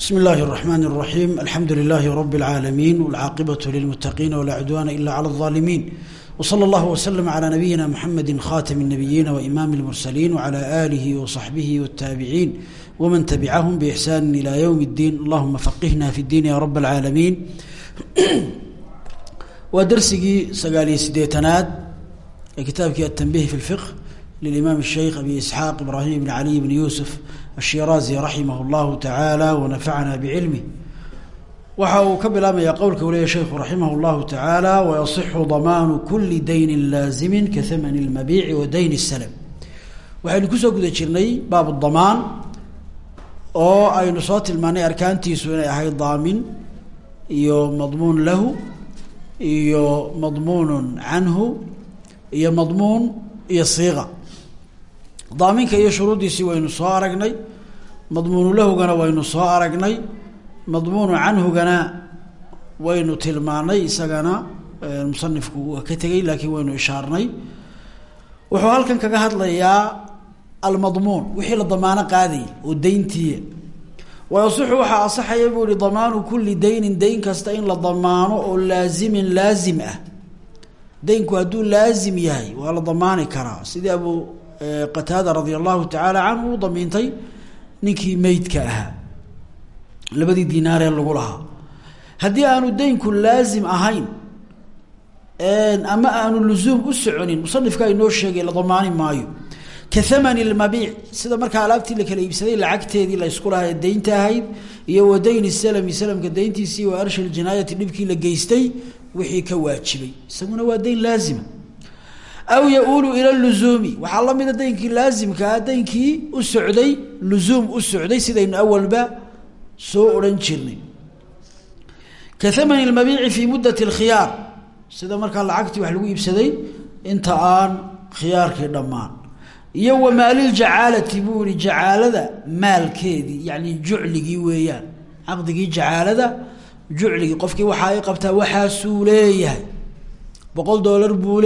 بسم الله الرحمن الرحيم الحمد لله رب العالمين والعاقبة للمتقين ولا عدوان إلا على الظالمين وصلى الله وسلم على نبينا محمد خاتم النبيين وإمام المرسلين وعلى آله وصحبه والتابعين ومن تبعهم بإحسان إلى يوم الدين اللهم فقهنا في الدين يا رب العالمين ودرسي سقالي سديتناد كتابك التنبيه في الفقه للإمام الشيخ أبي إسحاق إبراهيم بن علي بن يوسف الشيرازي رحمه الله تعالى ونفعنا بعلمه waxa uu ka bilaabmayaa qowlka uu leeya sheikhu raximah اllahu tacaala wayasixu damaanu kuli daynin laazimin ka hamani اlmabiici wa dayn الslm waxaynu kusoo guda jirnay baab damaan oo aynu soo tilmaanay arkaantiisu inay ahayd daamin iyo madmuun lahu iyo madmuun canhu iyo madmuun iyo siiqa daaminka iyo shuruuddiisii waynu soo aragnay. Madmuunu lahugana waynu soo aragnay. Madmuunu canhugana waynu tilmaanay. Isagana musanifku waa ka tegey laakiin waynu ishaarnay. Wuxuu halkan kaga hadlayaa almadmuun wixii la damaano qaadayay oo dayntiiya wayasixu waxaa asaxaya buu ihi damaanu kulli daynin dayn kasta in la damaano oo laazimin laazim ah. Daynku hadduu laazim yahay waa la damaani karaa. Sidii abu qataada radia allahu tacaala canhu u damiintay ninkii meydka ahaa. Labadii dinaaree lagu lahaa. Haddii aanu daynku laazim ahayn ama aanu luzuum u soconin musanifka inoo sheegay la damaani maayo. Ka thamani lmabiic sida markaa alaabtii la kala iibsaday lacagteedii la ysku lahaa ee ahayd iyo wa dayni salami salamka dayntiisii wa arshi ljinaayati dhibkii la geystay wixii ka waajibay. Isaguna waa dayn laazima aw yaulu ila luzuumi waxaa la mida daynkii laazimkaa daynkii u socday luzuum u socday sidaynu awalba soo odhan jirnay. Ka thamani lmabiici fi muddati اlkhiyaar sida markaa lacagtii wax lagu iibsaday inta aan khiyaarkii dhammaan. Iyo wa maaliljacaalati buu yihi jacaalada maalkeedii yani jucligii weeyaan. Caqdigii jacaalada jucligii qofkii waxa ay qabtaa waxaasuu leeyahay. Boqol doolar buu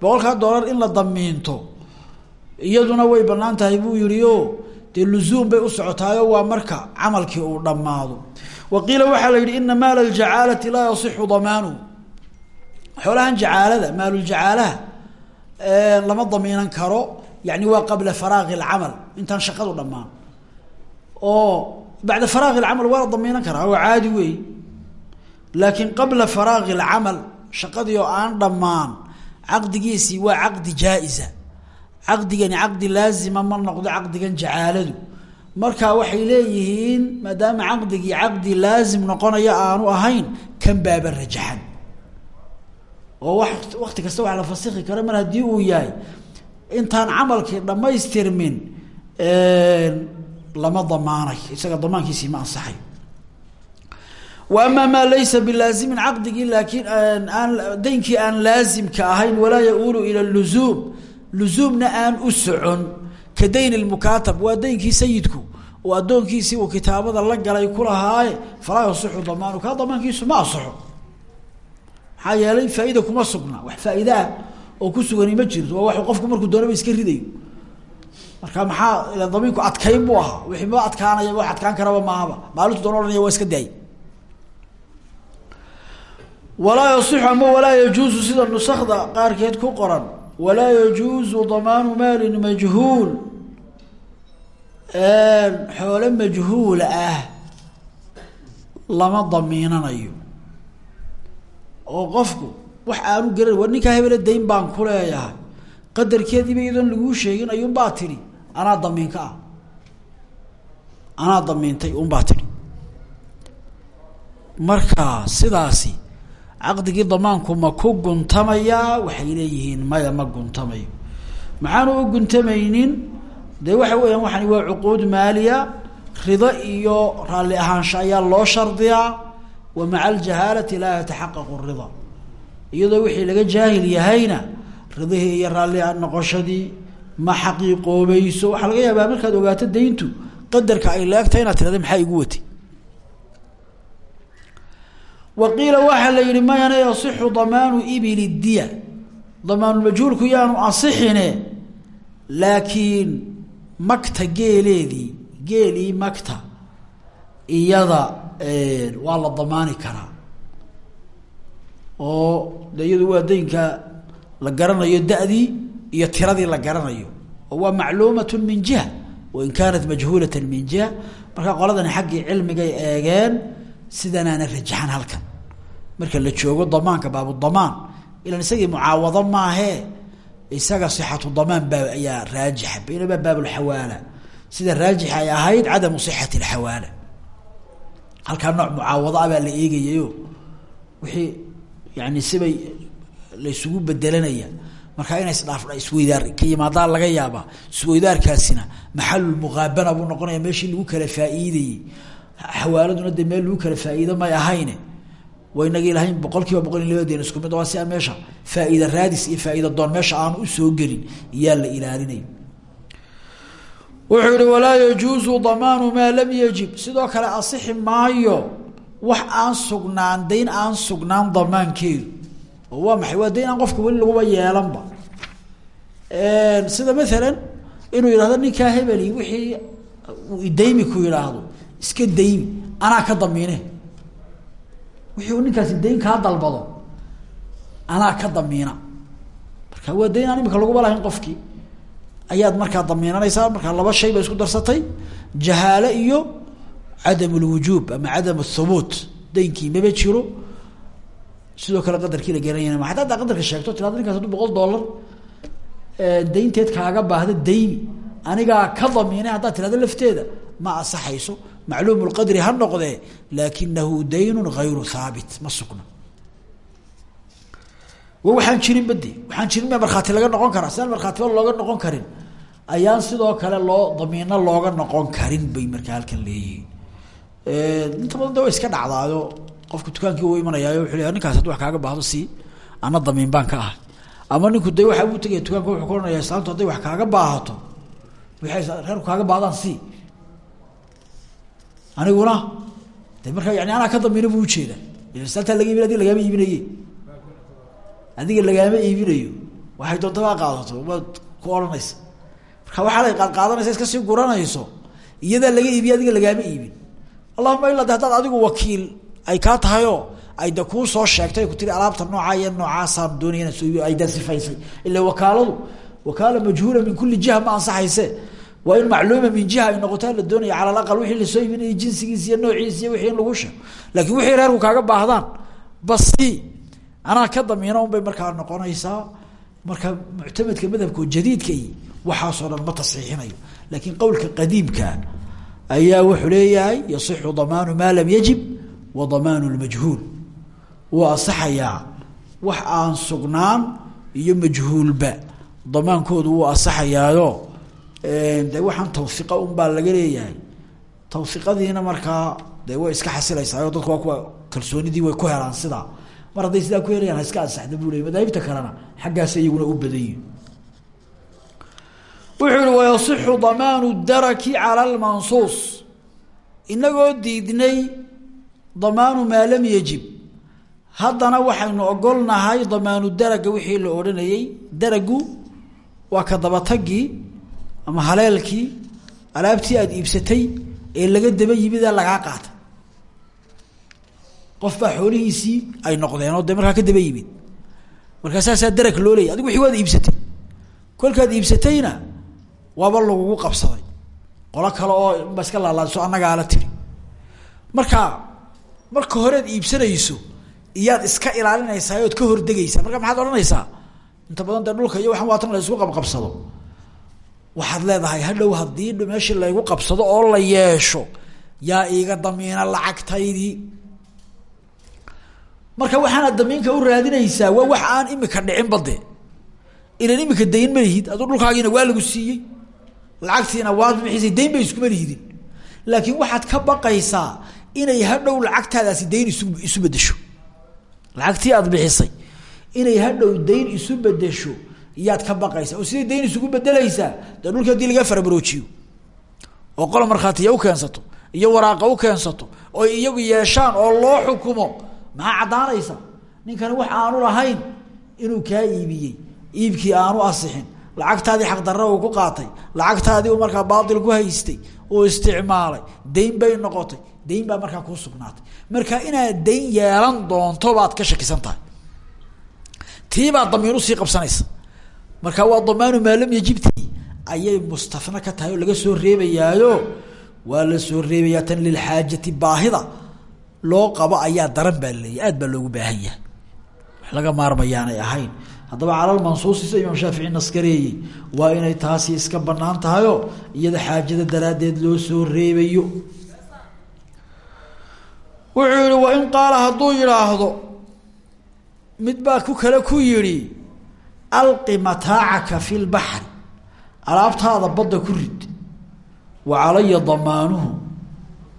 boqolkaa doolar in la damiinto. Iyaduna way bannaan tahay buu yihi o dee luzuum bay u waa marka camalkii uu dhammaado. Wa qiila waxaa la yidhi ina maala ljacaalati laa yasixu damaanuhu xoolahan jacaalada maaluljacaalaha lama damiinan karo yani waa qabla faraaqi alcamal intaan shaqadu dhammaan. Oo bacda faraaqi alcamal waa la damiinan karaa waa caadi weey laakiin qabla faraaqi alcamal shaqadii oo aan dhammaan caqdigiisii waa caqdi jaa-isa. Caqdigani caqdi laazima ma noqdo caqdigan jacaaladu. Marka waxay leeyihiin maadaama caqdigii caqdi laazim noqonaya aanu ahayn kan baaba rajaxan. Oo wa kasta wax la fasikhi karo mar haddii uu yahay intaan camalkii dhammaystirmin lama damaanay isaga damaankiisii ma ansaxay. wa ama maa laysa bilaazimin caqdigii laakiin daynkii aan laazimka ahayn walaa yaulu ila luzuum luzuumna aan u socon. Ka dayn lmukaatab waa daynkii sayidku. Oo addoonkiisii uu la galay kulahaaye falaa yasixu damaanu. Kaa damaankiisu ma asaxo maxaa yeelay kuma sugna. Wax faa'iidaah oo ku sugani ma jirto waa waxuu qofku markuu doonaba iska ridayo. Marka maxaa damiinku adkayn buu ahaa. Wixii ma adkaanaya wax adkaan karaba maahaba maalintu doon iska daay walaa yasixu ama walaa yajuusu sida nusakda qaarkeed ku qoran walaa yajuusu damaanu maalin majhuul xoolo majhuul ah lama damiinanayo. Oo qofku wax aanu garan war ninkaa hebele dayn baan ku leeyahay qadarkeediiba iyadoon laguu sheegin ayuunbaa tidhi anaa damiinka ah. Anaa damiintay unbaa tidhi. Marka sidaasi caqdigii damaanku ma ku guntamayaa waxay leeyihiin maya ma guntamayo. Maxaanu u guntamaynin? Dee waxa weeyaan waxani waa cuquud maaliya rido iyo raalli ahaansho ayaa loo shardiyaa wa maca aljahaalati laa yataxaqaqu rida iyadoo wixii laga jaahil yahayna ridihii iyo raalli noqoshadii ma xaqiiqoobayso. Waxaa laga yaabaa markaad ogaato dayntu qadarka ay leegtahay inaad tirahda maxaa igu watay waqiila waxaa la yihi mayana yasixu damaanu ibili diya. Damaanulmajhuulku yaanu asixine laakiin magta geeleedii geelii magta iyada waa la damaani karaa. Oo de iyadu waa daynka la garanayo da-dii iyo tiradii la garanayo. Oo waa macluumat min jiha wain kaanat majhuulata min jiha. Marka qoladani xaggii cilmigay eegeen sidanaana rajaxan halkan. Marka la joogo damaanka baabudamaan ilan isagii mucaawado maahee isaga sixatu damaan baa ayaa raajixa baynama baabulxawaala sida raajix ay ahayd cadamu sixati alxawaala halkaa nooc mucaawado ah baa la eegayayo. Wixii yani sibay la isugu bedelanaya markaa ina isdhaafdha isweydaar ka yimaadaa laga yaabaa. Isweydaarkaasina maxalulmuqaabana buu noqonaya meeshii lagu kala faa'iidayey xawaaladuna dee meel lagu kala faa'iido may ahayne. Waynagii lahayn boqol kiiba boqol iyo labadeen isku mid si aan meesha. Faa'iida raadis iyo faa'iida doon meesha aanu u soo gelin iyaa la ilaalinay. Wuxuu walaa yajuusu damaanu maa lam yajib. Sidoo kale asixi maayo wax aan sugnaan dayn aan sugnaan damaankeedu. Waa maxay? Waa dayn aan qofka weli laguba yeelanba. Sida maalan inuu yidhahdo ninkaa hebeli wixii uu ku yidhaahdo iska daymi anaa ka damiine. Wixii ninkaasi dayn kaa dalbado. Anaa ka damiina. Marka waa dayn aan imika laguba lahayn qofkii. Ayaad markaa damiinanaysaa. Markaa laba shay ba isku darsatay. Jahaale iyo cadam lwujuub ama cadam thubuut. Daynkii maba jiro. Sidoo kale qadarkii la garanayna ma. Ata haddaa qadarka sheegto tirado ninkaas hadduu boqol dollar daynteed kaaga baahda daymi anigaa ka damiinay haddaad tirahdo lafteeda ma asaxayso macluum lqadri ha noqdee laakinahu daynun hayru haabit ma sugna wa waxaan jirin bade waxaan jirin ma markhaati laga noqon karaa. Sidaan markhaatiba looga noqon karin. Ayaan sidoo kale loo damiino looga noqon karin bay markaa halkan leeyihiin. Inta badan da way iska dhacdaayo qofku dukaankii u imanayaayo wuxuu ninkaas hadduu wax kaaga baahdo si ana damiin baan ka ahay. Ama ninku de waxa uu tegaya dukaanka wuxuu ka ohanaya islaamtu hadday wax kaaga baahato waxay reerku kaaga baahdaan si aniguna? De markaa yani anaa ka damiino buu ujeeda islaamtaa laga iibin adiga lagaama iibinaye adiga lagaama iibinayo waxay doontaba qaadato maad ku odhanaysa marka waxaa la qaad qaadanaysa iska sii guranayso iyadaa laga iibiye adiga lagaama iibin. Allahuma ila de adigu wakiil ay kaa tahayoo ay de kuu soo sheegtay ku tiri alaabta noocaa iyo noocaasaan doonaya inaan soo iibiyo ay dan sifaysay ila wakaaladu wakaala majhuula min kuli jiha ma ansaxayse waa in macluuma min jiha ay noqotaa la doonaya cala alaqal wixii la soo iibinaya jinsigiis iyo noociis iyo wixii lagu sheego laakiin wixii reerku kaaga baahdaan basi anaa ka damiina bay markaa noqonaysaa. Marka muctamadka madhabko jadiidka i waxaasoo dhan ma tasxiixinayo laakiin qowlka qadiimka ayaa wuxuu leeyahay yasixu damaanu maa lam yajib wa damaanu lmajhuul wuu asaxayaa wax aan sugnaan iyo majhuulba. Damaankoodu wuu asaxayaayo de waxaan tawhiqa un baa laga leeyahay. Tawhiqadiina markaa de way iska xasilaysaayo dadku waa kuwa kalsoonidii way ku helaan sidaa mar hadday sidaa ku helayaan iska ansaxda buu ley madaahibta kalena xaggaas iyaguna u badan yihiin wuxuu yihi wayasixu damaanu daraki cala lmansuus inagoo diidnay damaanu maa lam yajib. Haddana waxaynu ogolnahay damaanu daraga wixii la odhanayey daragu waa ka dabatagii ama haleelkii alaabtii aada iibsatay ee laga daba yimida lagaa qaatay. Qof baa xoolihiisii ay noqdeen oo de markaa ka daba yimid. Markaa saasaa darag loo leeyay adigu wixii waad iibsatay. Kolkaad iibsatayna waaba lagugu qabsaday. Qolo kale oo ba iska laalaadiso annagaala tiri. Marka marka horead iibsanayso iyaad iska ilaalinaysaa ood ka hordegaysaa. Marka maxaad odhanaysaa inta badan dee dhulka iyo waxaan waatan la isku qabqabsado waxaad leedahay hadhow haddii meeshii laygu qabsado oo la yeesho yaa iiga damiina lacagtaydii marka waxaanaad damiinka u raadinaysaa waa wax aan imika dhicin bade ilan imika dayn ma lihid aduu dhulkaagiina waa lagu siiyey. Lacagtiina waad bixisay dayn bay iskuma lihidin. Laakiin waxaad ka baqaysaa inay hadhow lacagtaadaasi dayn isu isu bedesho lacagtii aad bixisay inay hadhow dayn isu bedesho iyaad ka baqaysaa oo siday dayn isugu bedelaysaa dee dhulkii haddii laga farabaroojiyo oo qola markhaatiya u keensato iyo waraaqa u keensato oo iyagu yeeshaan oo loo xukumo maxaa caddaanaysa? Ninkani wax aanu lahayn inuu kaa iibiyey. Iibkii aanu asixin. Lacagtaadii xaqdarra uu ku qaatay. Lacagtaadii uu markaa baatil ku haystay uu isticmaalay. Dayn bay noqotay. Dayn baa markaa kuu sugnaatay. Marka inaad dayn yeelan doonto baad ka shakisan tahay. Tii baa damiir u sii qabsanaysa marka waa damaanu maa lam yajibti ayay mustafna ka tahay oo laga soo reebayaayo. Waa la soo reebayaa tan lilxaajati baahida. Loo qabo ayaa daran baa laleeyahy aad baa loogu baahan yahay. Wax laga maarmayaanay ahayn. Haddaba calal mansuusi sida imaam shaafici naskareeyey waa inay taasi iska banaan tahayoo iyada xaajada daraaddeed loo soo reebayo. Wuxuu yihi wa in qaala hadduu yidhaahdo mid baa ku kale ku yidhi alqi mataacaka fi lbaxri alaabtaada badda ku rid wa calaya damaanuhu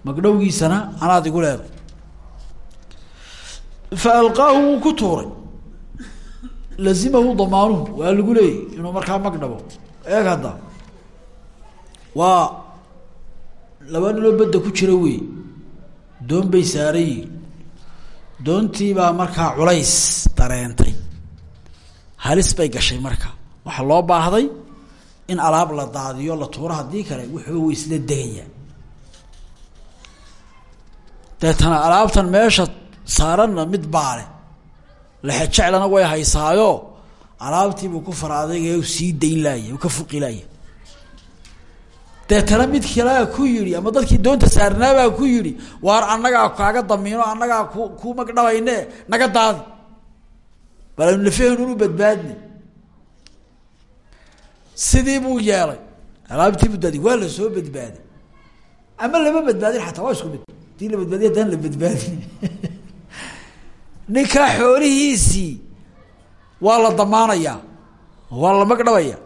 magdhowgiisana anaad igu leeday fa alqaahu wuu ku tuuray lazimahu damaanuhu waa lagu leeyay inuu markaa magdhabo. Eeg hadda waa laba niloo badda ku jira wey doon bay saaran yihiin doontii baa markaa culays dareentay halis bay gashay marka. Waxaa loo baahday in alaab la daadiyo la tuuro haddii kale wuxuu wa isla degayaa deetana alaabtan meesha saaranna mid baale. Lexejeclana way haysaayo alaabtiibuu ku fara adayga sii dayn laaya ka fuqi laaya deetana mid kalea ku yihi ama dadkii doonta saarnaabaa ku yihi waar annagaa kaaga damiino annagaa ku ku naga daadi bal aynu lafahenu badbaadni. Sidii buu yeelay. Alaabtii buu daadi waa la soo badbaaday. Ama lama badbaadin xataa waa isku mid. Hadii la badbaadiy haddaan la badbaadin. Ninkaa xoolihiisii waa la damaanayaa. Waa la magdhabaya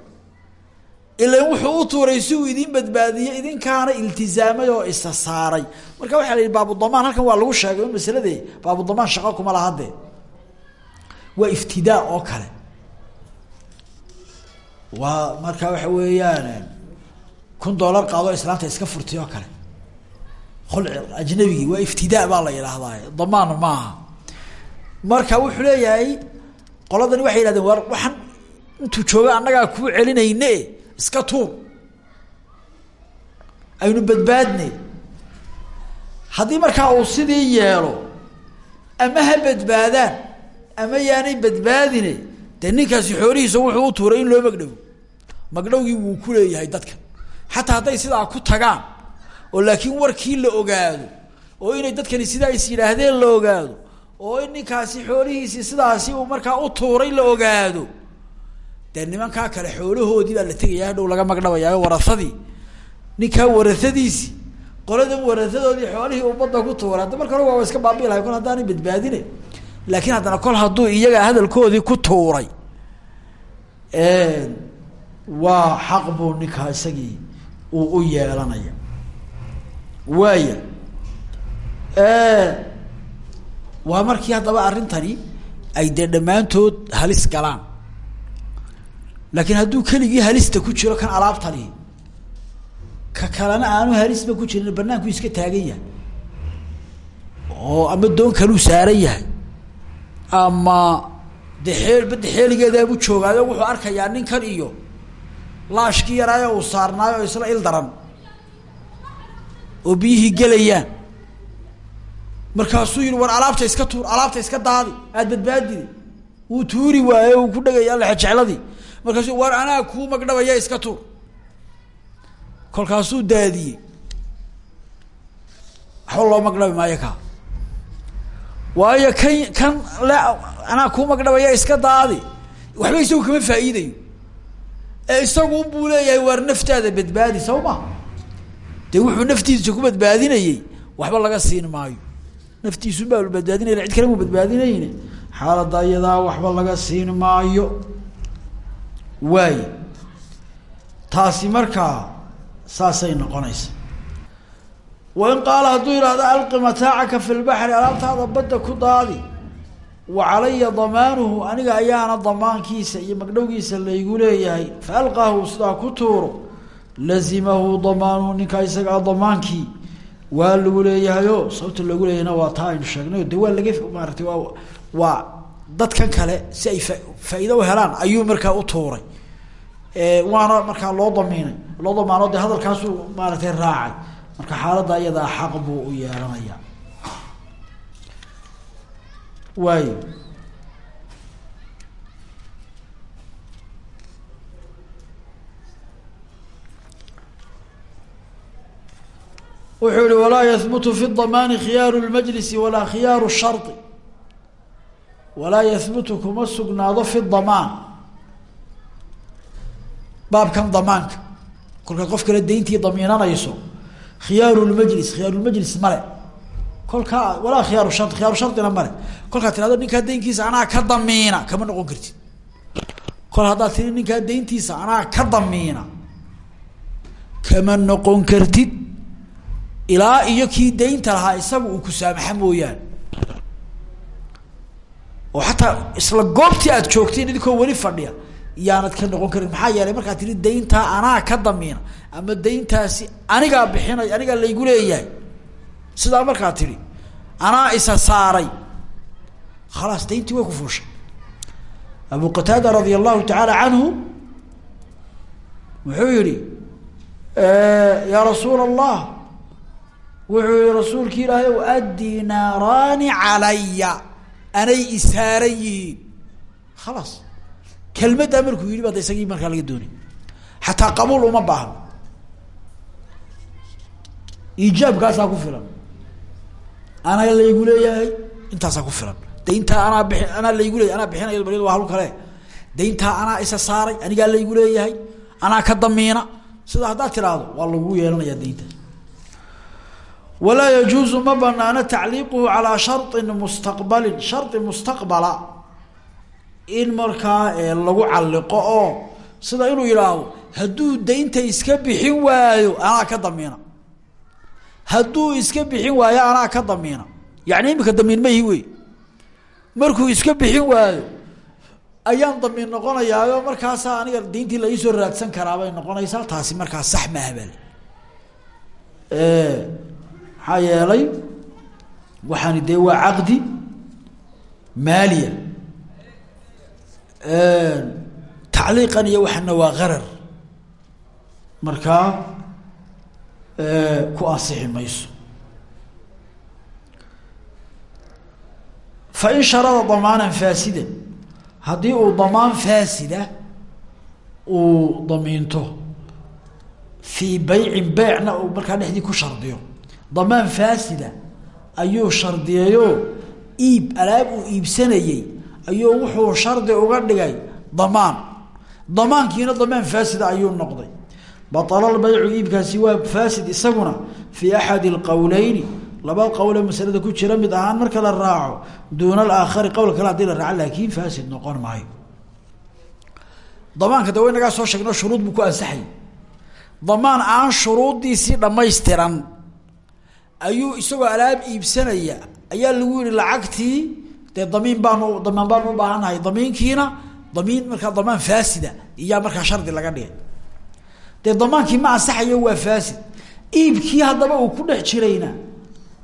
ilan wuxuu u tuuray si uu idin badbaadiyey idinkaana iltizaamay oo isa saaray. Marka waxaa la yihi baabudamaan halkan waa lagu sheegay in masalade baabudamaan shaqo kuma laha dee waa iftidaa oo kale. Waa marka waxa weeyaan kun dollar qaado islaamta iska furtay oo kale. Khulci ajnabigii waa iftidaa baa la yidhaahdaa. Damaan maaha marka wuxuu leeyahay qoladani waxay yihahdeen war waxaan intuu jooga annagaa kuu celinayne iska tuur. Aynu badbaadne haddii markaa uu sidii yeelo ama ha badbaadaan ama yaanay badbaadine dee ninkaasi xoolihiisa wuxuu u tuuray in loo magdhowo magdhowgii wuu ku leeyahay dadka. Xataa hadday sidaa ku tagaan oo laakiin warkii la ogaado oo inay dadkani sidaa is yidhaahdeen la ogaado oo in ninkaasi xoolihiisii sidaasi uu markaa u tuuray la ogaado dee nimankaa kale xoolahoodii baa la tegaya hadhow laga magdhabayaayo warasadii ninkaa warasadiisi qoladan warasadoodii xoolihii uu ku tuuray hadda marka waa iska baabi lahay kol haddaanay badbaadine laakiin haddana kol hadduu iyaga hadalkoodii ku tuuray waa xaq buu ninkaa isagii uu u yeelanaya. Waaya waa markii haddaba arrintani ay dee dhammaantood halis galaan. Laakiin hadduu keligii halista ku jiro kan alaabtani ka kalena aanu halisba ku jirin banaanku iska taagan yahay. Oo ama doon kaluu saaran yahay ama de xeel badda xeeligeedaabuu joogaayo wuxuu arkayaa ninkan iyo laashkii yaraayo uu saarnaayo oo isla il daran. Oo biyihii gelayaan markaasuu yihi war alaabta iska tuur alaabta iska daadi aada badbaadide wuu tuuri waaye uu ku dhegaya lexejecladii markaasuu war anaa kuu magdhabaya iska tuur. Kolkaasuu daadiyey. Waxba loo magdhabi maayo kaa waayo kan kan le anaa kuu magdhabaya iska daadi. Waxba isagu kama faa'iidayo ee isagu unbuu leeyahay waar naftaada badbaadi saw ma dee wuxuu naftiisa ku badbaadinayey waxba laga siin maayo. Naftiisun baa badbaadinaya cid kale mu badbaadinayne xaaladda iyadaa waxba laga siin maayo. Waay taasi markaa saasay noqonaysa wain qaala hadduu yidhahdo alqi mataacaka fi lbaxri alaabtaada badda ku daadi wa calaya damaanuhu aniga ayaana damaankiisa iyo magdhowgiisa laygu leeyahay fa alqaahu sidaa ku tuuro lazimahu damaanuhu ninkaa isagaa damaankii waa lagu leeyahayo sababta loogu leeyahayna waa taa aynu sheegnay de waa laga maaratay waa waa dadkan kale si ay fa faa-iido u helaan ayuu markaa u tuuray waana markaa loo damiinay loo damaano de hadalkaasuu maaragtay raacay marka xaaladda iyadaa xaq buu u yeelanaya waayo. Wuxuu yihi walaa yahbutu fi damaani khiyaaru lmajlisi walaa khiyaaru shardi walaa yahbutu kuma sugnaado fi damaan. Baabkan damaanka. Kolkaad qof kale dayntii damiinanayso khiyaaru lmajlis khiyaarulmajlis male. Kolkaa walaa khiyaaru shari khiyaaru shardina male. Kolkaad tirahdo ninkaa daynkiisa anaa ka damiina kama noqon kartid kol haddaad tiri ninkaa dayntiisa anaa ka damiina kama noqon kartid ilaa iyo kii daynta lahaa isaga uu ku saamaxa mooyaane. Oo xataa isla goobtii aad joogteen idinkoo weli fadhiya yaanad ka noqon karin. Maxaa yeelay markaad tiri dayntaa anaa ka damiina ama dayntaasi anigaa bixinay anigaa laygu leeyahay. Sidaa markaa tidhi anaa isa saaray. Khalaas dayntii way ku fuushay. Abu qataada radia allahu tacaala canhu wuxuu yihi yaa rasuul allah wuxuu yihi rasuulki ilaahay ow addinaaraani calaya anay isaaran yihiin. Khalaas kelmaddaa markuu yidhi bada isagii markaa laga doonay. Xataa qabuul uma baahno iijaabkaasaa ku filan. Anaa laygu leeyahay intaasaa ku filan. Dayntaa anaa bi anaa laygu leeyahy anaa bixinaya bal waa hawl kale. Dayntaa anaa isa saaray anigaa laygu leeyahay anaa ka damiina. Sida haddaad tiraahdo waa lagu yeelanayaa daynta. Walaa yajuuzu ma banaano tacliiquhu calaa sharin mustaqbalin. Shari in markaa lagu calliqo oo sida inuu yidhaahdo hadduu daynta iska bixin waayo anaa ka damiina. Hadduu iska bixin waayo anaa ka damiina. Yani imika damiin mahi wey. Markuu iska bixin waayo ayaan damiin noqonayaayo markaasaa aniga dayntii la iisoo raadsan karaabay noqonaysaa taasi markaa sax maaha bal. Maxaa yeelay waxaani dee waa caqdi maaliya tacliiqan iyo waxana waa qarar markaa ku ansixi mayso. Fain sharada damaanan faasidan haddii uu damaan faasida uu damiinto fii beycin beycna uu markaa dhexdii ku shardiyo. Damaan faasida ayuu shardiyayo iib alaab uu iibsanayey ayuu wuxuu shardi uga dhigay damaan. Damaankiina damaan faasida ayuu noqday. Baطla lbaycu iibkaasi waa faasid isaguna fii axadi اlqowleyni laba qowle masalada ku jira mid ahaan marka la raaco duuna alaakhari qowl kale haddii la raaco laakin faasid noqon maayo. Damaanka de waynagaa soo sheegno shuruud buu ku ansaxay. Damaan aan shuruuddiisii dhammaystiran ayuu isagoo alaab iibsanaya ayaa lagu yihi lacagtii dee damiin baanu damaan baanu u baahannahay damiinkiina damiin markaa damaan faasida. Iyaa markaa shardi laga dhigay. Dee damaankii ma ansaxayo waa faasid. Iibkii haddaba uu ku dhex jirayna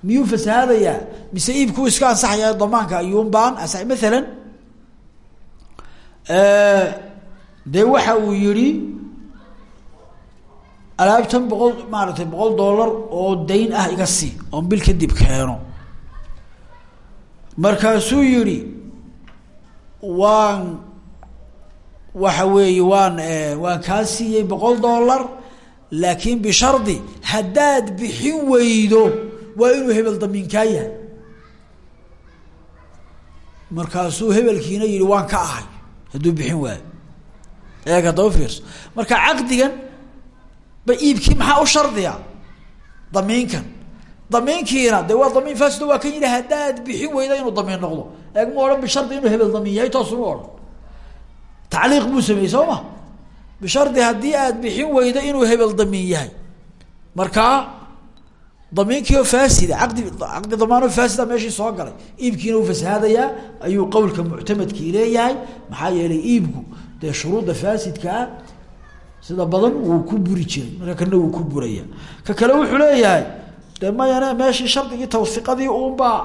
miyuu fasahaadayaa mise iibkuu iska ansaxaya damaanka ayuunbaan ansa maalan dee waxa uu yihi alaabtan boqol maaragtay boqol dollar oo dayn ah iga sii oon bil kadib keeno markaasuu yihi waan waxa weeye waan waan kaa siiyey boqol dollar laakiin bishardi haddaad bixin weydo waa inuu hebel damiinkaa yahay. Markaasuu hebelkiina yihi waan ka ahay hadduu bixin waayo. Eeg haddaba fiirso. Marka caqdigan ba iibkii maxaa u shardiya damiinkan damiinkiina de waa damiin faasido waa kan yidhi haddaad bixin weyda inuu damiin noqdo. Eeg ma odhan bishardi inuu hebel damiin yahay toosuma odhan tacliiq buu sameeyey soo ma? Bishardi haddii aad bixin weydo inuu hebel damiin yahay. Markaa damiinkiioo faasida caqdi caqdi damaanoo faasida meeshii soo galay. Iibkiina uu fasahaadayaa ayuu qowlka muctamadkii leeyahay. Maxaa yeelay iibku dee shuruudda faasidkaa sida badan wuu ku buri jiray. Marka kana wuu ku buraya. Ka kale wuxuu leeyahay de mayane meeshii shardigii tawsiqadii uunbaa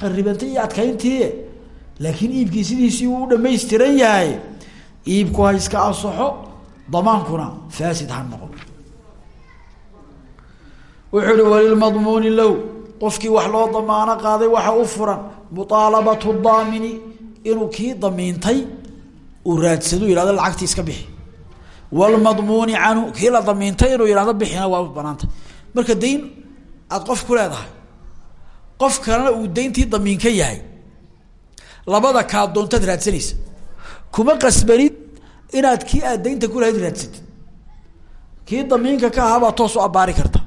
kharibantay iyo adkayntii. Laakiin iibkii sidiisii uu dhamaystiran yahay. Iibku ha iska ansaxo damaankuna faasid ha noqon. Wuxuu ihi walilmadmuuni low. Qofkii wax loo damaano qaaday waxa u furan muaalabatu daamini inuu kii damiintay uu raadsado yihahdo lacagtii iska bixi. Wlmadmuuni canhu kii la damiintay inuu yihahdo bixina waa banaantay. Marka dayn aada qof ku leedahay. Qof kalena uu dayntii damiin ka yahay. Labada kaa doontaad raadsanaysa. Kuma qasbanid inaad kii aad daynta ku lahayd raadsatid kii damiinka ka ahaabaa toos u abbaari karta.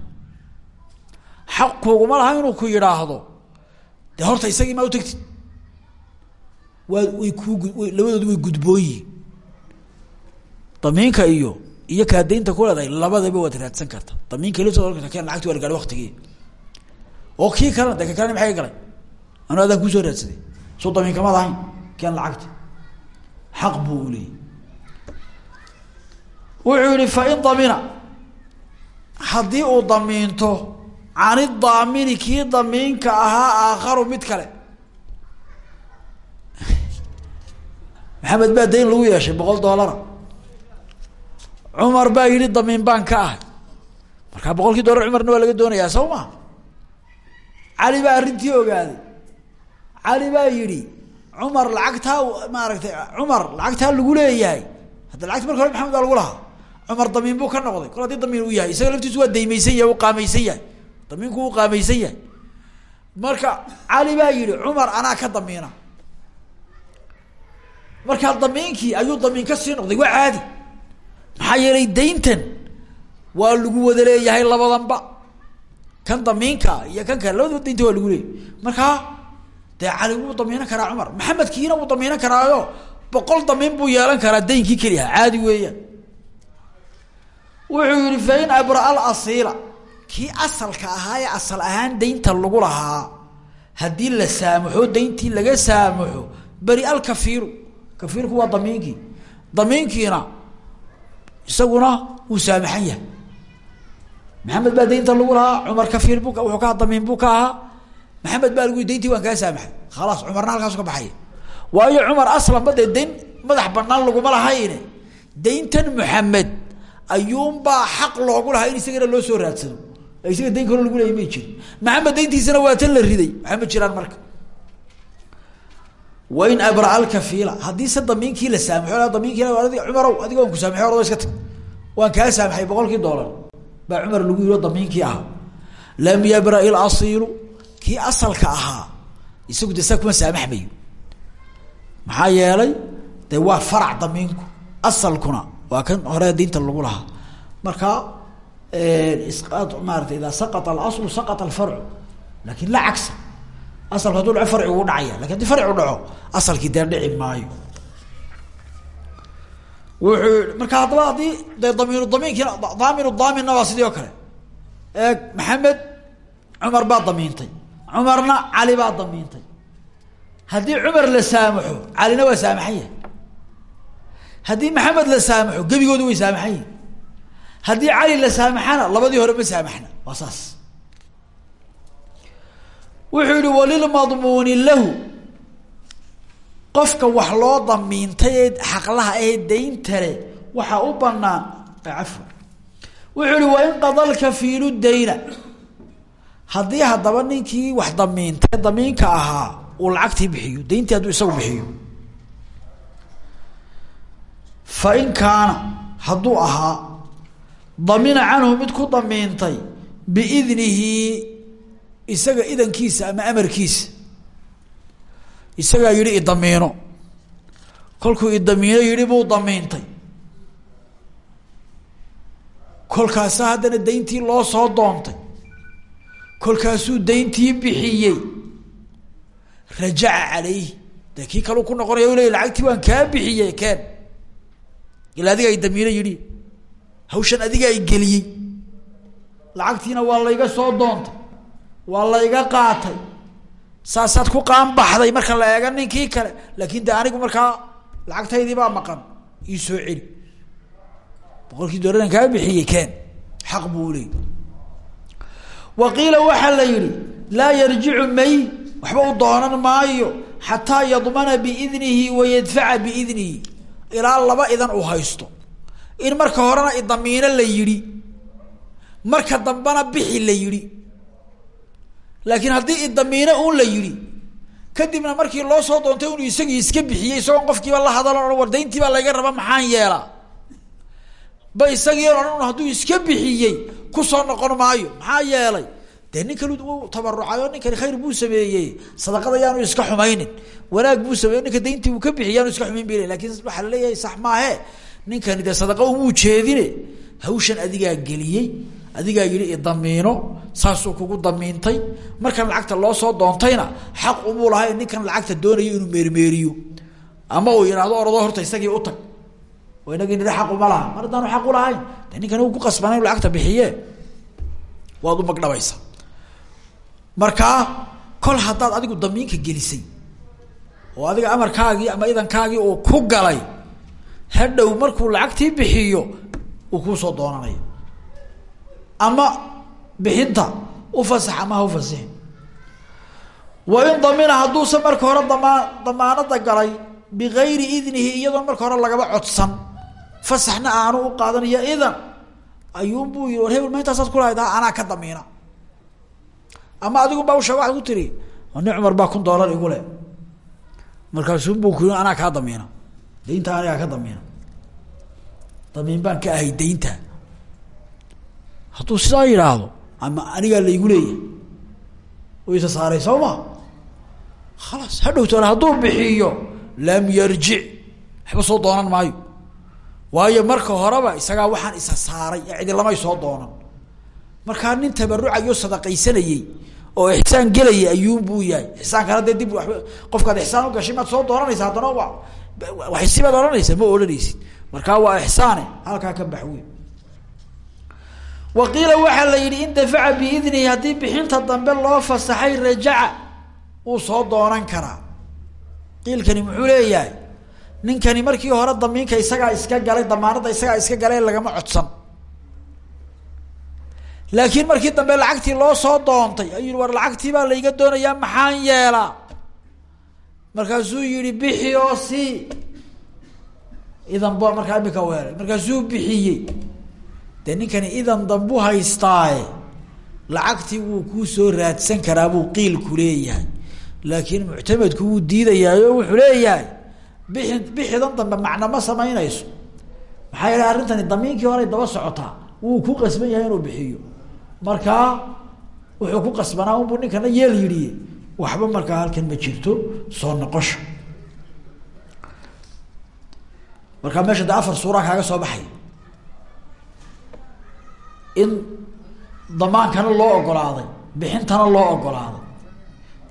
Xaq kuuguma laha inuu ku yidhaahdo. De horta isagii maa utagtid waa way kuu labadoodu way gudbooyihin damiinka iyo iyo kaa ku leedahay labadaba waad raadsan karta. Damiinka lsoo karta ken lacagti waa la waktigii oo kii kalena de ka kalena maxay galay? Anu adaan ku soo raadsaday. Soo damiinkamad ahayn keen lacagti. Xaq buu uleeyay wuxuu yihi fain damina. Haddii uu damiinto can idaamini kii damiinka ahaa aakharu mid kale. Maxamed baa dayn lagu yeeshay boqol doolara cumar baa yihi damiin baan ka ahay. Markaa boqolkii doolar cumarna waa laga doonayaa soo ma cali baa arrintii ogaaday. Cali baa yihi cumar lacagtaa maaragtay cumar lacagtaa lagu leeyahay. Hadda lacagti marka hore maxamed baa lagu lahaa. Cumar damiin buu ka noqday. Kol haddii damiin uu yahay isaga laftiisu waa daymaysan yahay qaamaysan yahay. Damiinku u qaamaysan yahay. Marka cali baa yihi cumar anaa ka damiina. Markaa damiinkii ayuu damiin ka sii noqday waa caadi. Maxaa yeelay dayntan waa lagu wada leeyahay labadanba kan damiinka iyo kan kale labadaba daynta waa lagu leeyahy markaa dee cali wuu damiinan karaa cumar? Maxamedkiina wuu damiinan karaayo? Boqol damiin buu yeelan karaa daynkii keliha caadi weeyaan. Wuxuu yihi fain abraa alasiila kii asalka ahaa ee asal ahaan daynta lagu lahaa haddii la saamaxo dayntii laga saamaxo beri alkafiiru. Kafiirku waa damiinkii damiinkiina isaguna wuu saamaxan yahay maxamed baa daynta lagu lahaa cumar kafiir bu wuxuu ka damiin buu ka ahaa. Maxamed baa lagu dayntii waan kaa saamaxay khalaas cumarna halkaasu ka baxaya waayo cumar aslanba dee dayn madax banaan laguma lahayne dayntan maxamed ayuunbaa xaq loogu lahaa in isagana loo soo raadsado. Isaga dayn kaloo lagu leeyay may jirin. Maxamed dayntiisana waa tan la riday. Waxaa ma jiraan marka. Wain abraa alkafiila haddii se damiinkii la saamaxo boqolkii doolar baa cumar lagu yiro damiinkii ahaa lam yabra ilasiilu kii asalka ahaa. Isagu de saa kuma saamaxmayo maxaa yeelay de waa farac damiinku. Asalkuna waa kan hore diinta lagu lahaa. Marka maarata idaa saqata alaslu saqata alfarcu laakiin la cagsa. Asalku haduu dhaco farcigu u dhacaya. Lakin haddii farcigu dhaco asalkii dee dhici maayo wuxuu marka haddaba haddii de damiinu damiinkiina daaminu daaminna waa sidii oo kale. Eeg maxamed cumar baa damiintay. Cumarna cali baa damiintay. Haddii cumar la saamaxo calina waa saamaxan yahay haddii maxamed la saamaxo gebigoodu way saamaxan yihiin haddii cali la saamaxana labadii hore ma saamaxna. Waa saas. Wuxuu yihi walilmadmuuni lahu qofka wax loo damiintay ee xaqlaha ee dayntale waxaa u banaan cafwan wuxuu yihi wain qada lkafiilu dayna. Haddii haddaba ninkii wax damiintay damiinka ahaa uu lacagtii bixiyo dayntii hadduu isagu bixiyo. Fa in kaana hadduu ahaa damina canhu mid ku damiintay biidnihi isaga idankiisa ama amarkiisa isagaa yihi idamiino kolkuu idamiino yihi buu damiintay. Kolkaasa haddana dayntii loo soo doontay. Kolkaasuu dayntii bixiyey. Rajaca calayhi. Dee kii kaleu ku noqonaya u leya lacagtii waan kaa bixiyey keen. Ila adiga ay damiino yidhi. Hawshan adiga ay geliyey. Lacagtiina waa layga soo doontay. Waa layga qaatay saasaad ku qaanbaxday marka la eega ninkii kale laakin de anigu markaa lacagtaydii maqan ii soo celi. Boqolkii doolaraan kaa bixiyey keen xaq buu leey wa qiila waxaa la yihi laa yarjicu may waxba u doonan maayo xataa yadmana biidnihi wa yadfaca biidnihi. Ilaa laba idan uu haysto. In marka horena idamiino la yidhi marka dambena bixi la yidhi laakiin haddii idamiino uun la yidhi kadibna markii loo soo doontay inuu isagii iska bixiyey isagoon qofkiiba la hadalo o war dayntii baa laga raba maxaan yeelaa ba isagii odhan hadduu iska bixiyey ku soo noqon maayo maxaa yeelay? Dee nin kale u tabarucayo khayr buu sameeyey sadaqada yaanu iska xumaynin wanaag buu sameeye ninka dayntii uu ka bixiy yaanu iska xumayn bal laakiin waxaa la leeyahay sax maahe ninkani dee sadaqa umuu jeedine hawshan adigaa geliyey adigaa yihi idamiino saasuu kugu damiintay. Markan lacagta loo soo doontayna xaq umuu lahay ninkan lacagta doonayo inuu meermeeriyo. Ama uu yidhaahdo oradoo horta isagii utag oo inagii nidhi xaq uma laha. Mar haddaanu xaq ulahayn de ninkani ku qasbana lacagta bixiye waad u magdhabaysa markaa kol haddaad adigu damiinka gelisay oo adiga amarkaagii ama idankaagii uu ku galay hadhow markuu lacagtii bixiyo uu kuusoo doonanayo ama bixinta ufasax ama ha ufasixin wain damina hadduusa marka hore damaa damaanada galay bigayri idnihi iyadoon marka hore lagaba codsan fasaxna aanu u qaadanayo idan ayuunbuu yii war hebel ma intaasaad kulahayd anaa ka damiina. Ama adigu baa usheeg waxad ku tiri ni cumar baa kun doolar igu le markaasuunbuu ku anaa kaa damiina. Daynta anigaa ka damiina. Damiin baan ka ahay daynta hadduu sidaa yidhaahdo ama anigaa laygu leeyahay u isa saaray soo ma? Khalaas hadhowtoole hadduu bixiyo lam yarjic. Waxba soo doonan maayo. Waayo marka horeba isagaa waxaan isa saaray ee cidilamay soo doonan. Markaa nin tabarucayo sadaqaysanayey oo ixsaan gelaya ayuunbuu yahay. Ixsaankana dee dib waba qofkaad ixsaan ugashay maad soo doonanaysa haddana wa waxsibaad odhanaysa ma odhanaysid. Markaa waa ixsaane halkaa ka bax wey wa qiila waxaa la yidhi in dafaca biidnihi haddii bixinta dambe loo fasaxay rajaca wuu soo doonan karaa. Qiilkani muxuu leeyahay ninkani markii hore damiinka isagaa iska galay damaanada isagaa iska galay lagama codsan. Laakiin markii dambe lacagtii loo soo doontay ayuu war lacagtii baa layga doonayaa maxaan yeelaa? Markaasuu yihi bixi oo si idan ba markaa imika weelay markaasuu bixiyey dee ninkani idan dambu haystaaye lacagtii wuu kuu soo raadsan karaa buu qiilku leeyahay. Laakiin muctamedku wuu diidayaayo wuxuu leeyahay bixi bixidan dambe macna ma samaynayso. Maxaa yeele arrintani damiinkii horey daba socotaa wuu ku qasban yahay inuu bixiyo. Markaa wuxuu ku qasbanaa unbuu ninkana yeel yidhi waxba markaa halkan ma jirto soo noqosha. Markaa meesha de afar suuraa kaaga soo baxay in damaankana loo ogolaaday bixintana loo ogolaaday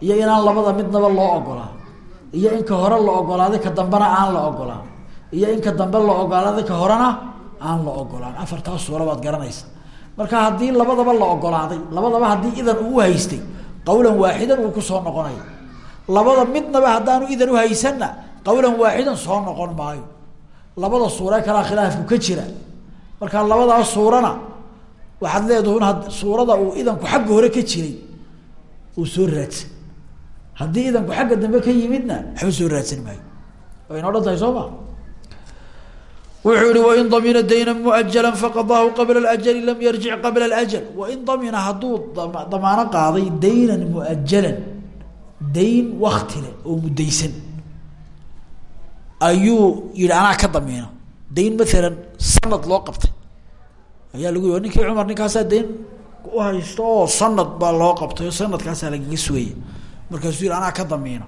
iyo inaan labada midnaba loo ogolaaday iyo in ka hore la ogolaaday ka dambena aan la ogolaan iyo in ka dambe la ogolaaday ka horena aan la ogolaan afartaas suura baad garanaysa marka haddii labadaba la ogolaaday labadaba haddii idan uu haystay qawlan waaxidan uu ku soo noqonaya labada midnaba haddaanu idan uhaysanna qawlan waaxidan soo noqon maayo. Labada suure kalaa khilaafku ka jira. Markaa labadaa suurana waxaad leedahin had suurada uu idanku xagga hore ka jiray uu soo raadsan haddii idanku xagga dambe ka yimidna waxba soo raadsan maayo way inoo dhan tahay soo ma wuxuu yihi wain damina dayna muajala faqadaahu qabla اajali lam yarjic qabla اajal wain damina hadduu damaano qaaday daynan muajalan dayn waktile oo mudaysan ayuu yihi anaa ka damiina dayn maalan sanad loo qabtay ayaa lagu yi ninkii cumar ninkaasaa dayn uhaysto oo sanad baa loo qabtay oo sanadkaasaa lagaga sugaya markaasuu yihi anaa ka damiina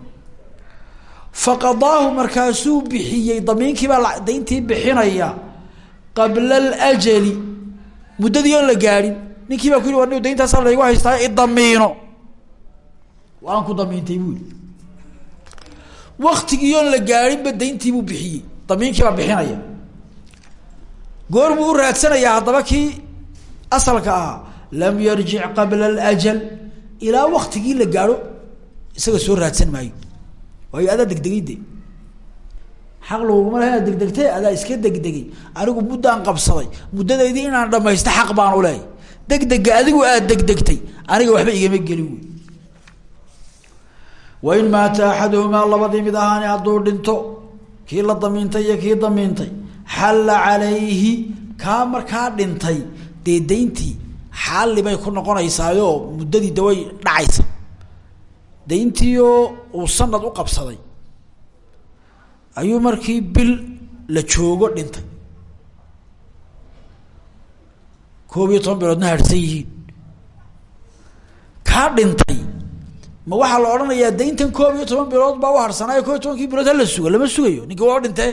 faqadaahu markaasuu bixiyey damiinkiibaa dayntii bixinaya qabla aljali muddadii oon la gaadhin ninkii baa ku yihi war ni dayntaasa laygu haystaa idamiino waan ku damiintay buu yihi waktigii oon la gaadhinba dayntiibuu bixiyey damiinkii baa bixinaya goor buu u raadsanayaa haddaba kii asalka ahaa lam yarjic qabla aljal ilaa waktigii la gaadho isaga soo raadsan maayo. Waayo adaa degdegay de xaq laguguma laha inaad degdegtay adaa iska degdegay. Anigu muddaan qabsaday muddadaydii inaan dhamaysto xaq baan uleeyahy degdega adigu aad degdegtay aniga waxba igama gelin wey wain maata axaduhumaa labadii mid ahaani hadduu dhinto kii la damiintay iyo kii damiintay xalla calayhi kaa markaa dhintay. Dee dayntii xaalli bay ku noqonaysaayo muddadii daway dhacaysa. Dayntiioo uu sanad u qabsaday. Ayuu markii bil la joogo dhintay. Koob iyo toban biloodna harsan yihiin. Kaa dhintay. Ma waxaa la odhanayaa dayntan koob iyo toban bilood baa u harsanaayo koob iyo tobankii bilood hala suga lama sugayo. Ninki waa dhintee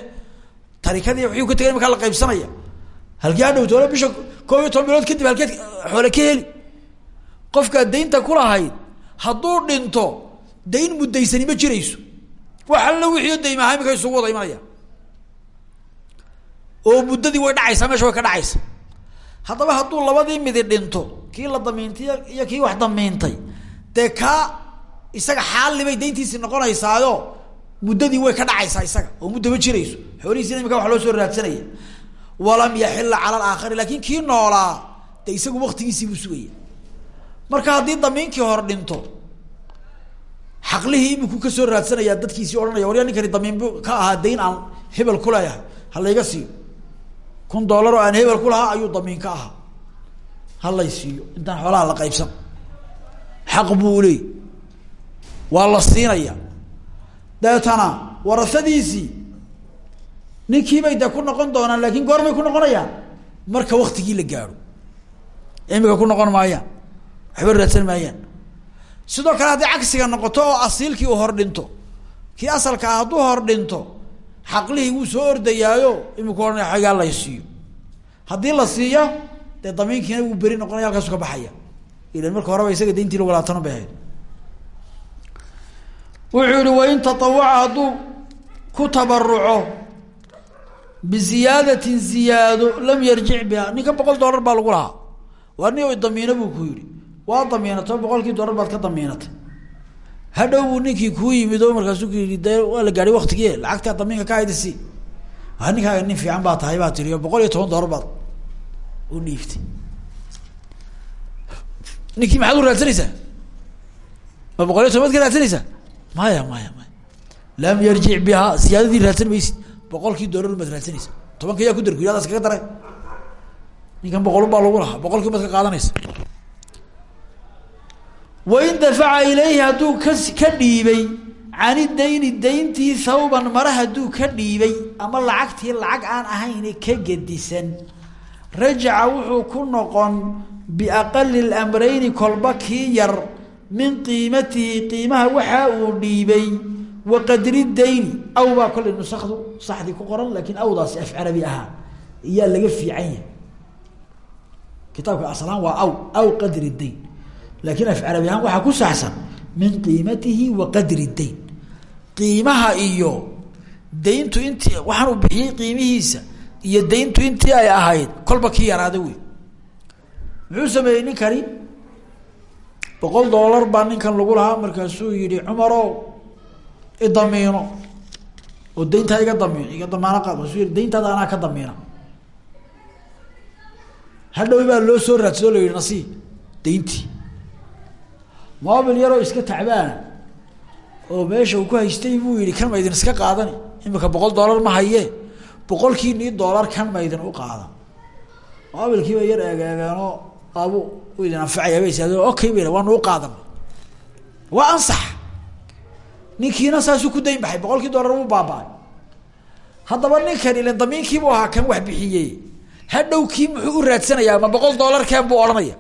tarikadii wuxuu ka tegay markaa la qaybsanaya. Halkii ha dhowto bisha koob iyo toban bilood kadib halkeed xoole ka heli. Qofkaa daynta kulahayd hadduu dhinto dayn muddaysani ma jirayso. Wax alla wixii daymaha imika isugu wada imanaya oo muddadii way dhacaysaa meesha way ka dhacaysa haddaba hadduu labadii midi dhinto kii la damiintay iyo kii wax damiintay dee kaa isaga xaalibay dayntiisi noqonaysaayo muddadii way ka dhacaysaa isaga oo mudda ma jirayso. Xoolihiisina imika wax loo soo raadsanaya. Walam yaxila cala alaakhari laakin kii noolaa dee isagu waktigiisii buu sugaya. Marka haddii damiinkii hor dhinto xaqlihii iminku ka soo raadsanayaa dadkiisii odhanaya warya ninkani damiin bu ka ahaa dayn aan hebel kuleeyahay ha layga siiyo. Kun dollar oo aan hebel kulahaa ayuu damiin ka ahaa. Ha lay siiyo intaan xoolaha la qaybsan. Xaq buu leey waa la siinaya deetana warasadiisii ninkiibay dee ku noqon doonaan laakin goormay ku noqonayaan. Marka waktigii la gaadho imika ku noqon maayaan waxba raadsan maayaan. Sidoo kale haddii cagsiga noqoto oo asiilkii uu hor dhinto kii asalka ah hadduu hor dhinto xaqlihii wuu soo ordayaayo imika ohanaya xagaa lay siiyo. Haddii la siiyo dee damiinkiina wuu beri noqonaya halkaasu ka baxaya. Ilan marka horeba isaga dayntii lagu laatano bay wuxuu yihi wain tatawaca hadduu ku tabaruco biziyaadatin ziyaado lam yarjic biha. Ninka boqol dollar baa lagu lahaa. Waa ni damiino buu ku yihi waa damiinato boqolkii dollar baad ka damiinatay. Hadhow buu ninkii kuu yimid oo markaasuu ku yihi de waa la gaadhay waktigii lacagtaa damiinka ka haydisi a ninkaaga nin fiican baa tahay baa tiri boqol iyo toban dollar baad u dhiiftay. Ninkii maxaad u raadsanaysaa ma boqol iyo toban baad ka raadsanaysaa maya maya maya. Lam yarjic biha siyaadadii raadsan maysid boqolkii dollar baad raadsanaysa. Tobanka yaa ku darku yadaas kaga daray. Ninkan boqolun baa lagu lahaa. Boqolkii baad ka qaadanaysa wain dafaca ilayhi hadduu ka ka dhiibay cani dayni dayntii thawban mare hadduu ka dhiibay ama lacagtii lacag aan ahayn ka gedisan rajaca wuxuu ku noqon biaqali lamrayni kolba kii yar min qiimatihi qiimaha waxa uu dhiibay wa qadri dayni aw baa kollay nusakdu saxdii ku qoran laakiin awdaasi af carabi ahaa iyaa laga fiican yahay. Kitaabka aslaan waa aw aw qadri dayn laakiin af carabi ahaan waxaa ku saxsan min qiimatihi wa qadri dayn qiimaha iyo dayntu intii waxaan uu bixiyey qiimihiisa iyo dayntu intii ay ahayd kolba kii yaraada wey muxuu sameeyey ninkani boqol dollar baa ninkan lagu lahaa markaasuu yihi cumarow idamiino oo dayntaa iga damiin iga damaano qaad markaasuu yihi dayntaada anaa ka damiina. Hadhow baa loo soo raadsado o la yihi nasii dayntii mobil yaroo iska tacbaana oo meesha uu ku haystay buu yihi kan maydin iska qaadani? Imika boqol dollar ma hayee? Boqolkii nii dollar kan maydin u qaada mobilkiiba yar eegeegeenoo aabu u idin anfacaya isaad okay bay waanu u qaadana waa ansax. Ninkiina saasuu ku dayn baxay boqolkii dollar wuu baaba-ay. Haddaba ninkan ilan damiinkiibuu ahaa kan wax bixiyey. Hadhow kii muxuu u raadsanayaa ma boqol dollar keen buu odhanaya.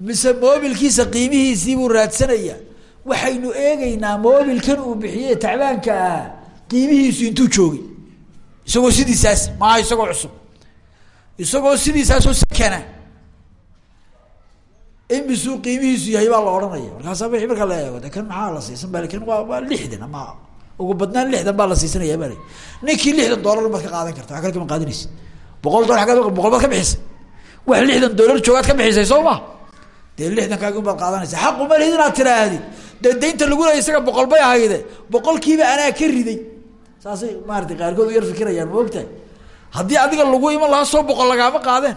Mise mobilkiisa qiimihiisii buu raadsanayaa waxaynu eegeynaa mobilkan uu bixiyey tacbaanka ah qiimihiisu intuu joogay. Isagoo sidiisaas maaha isagoo cusub isagoo sidiisaasoo sakana. Imisuu qiimihiisu yahay baa la odhanaya. Markaasa wixii marka la eego de kan maxaa la siisan ba kan waa waa lixdan ama ugu badnaan lixdan baa la siisanaya baa ninkii lixdan dollar baad ka qaadan karta kale kama qaadanaysid boqol dollar aggaad boqol baad ka bixisay. Wax lixdan dollar joogaad ka bixisay soo ma? Dee lixdankaagi un baad qaadanaysa xaquma lihid inaad tiraahdi dee daynta lagu leeyay isaga boqol bay ahayde boqolkiiba anaa ka riday. Saasay maarata qaarkood u yar fikirayaan ma haddii adiga lagu iman lahaa soo boqol lagaama qaadeen.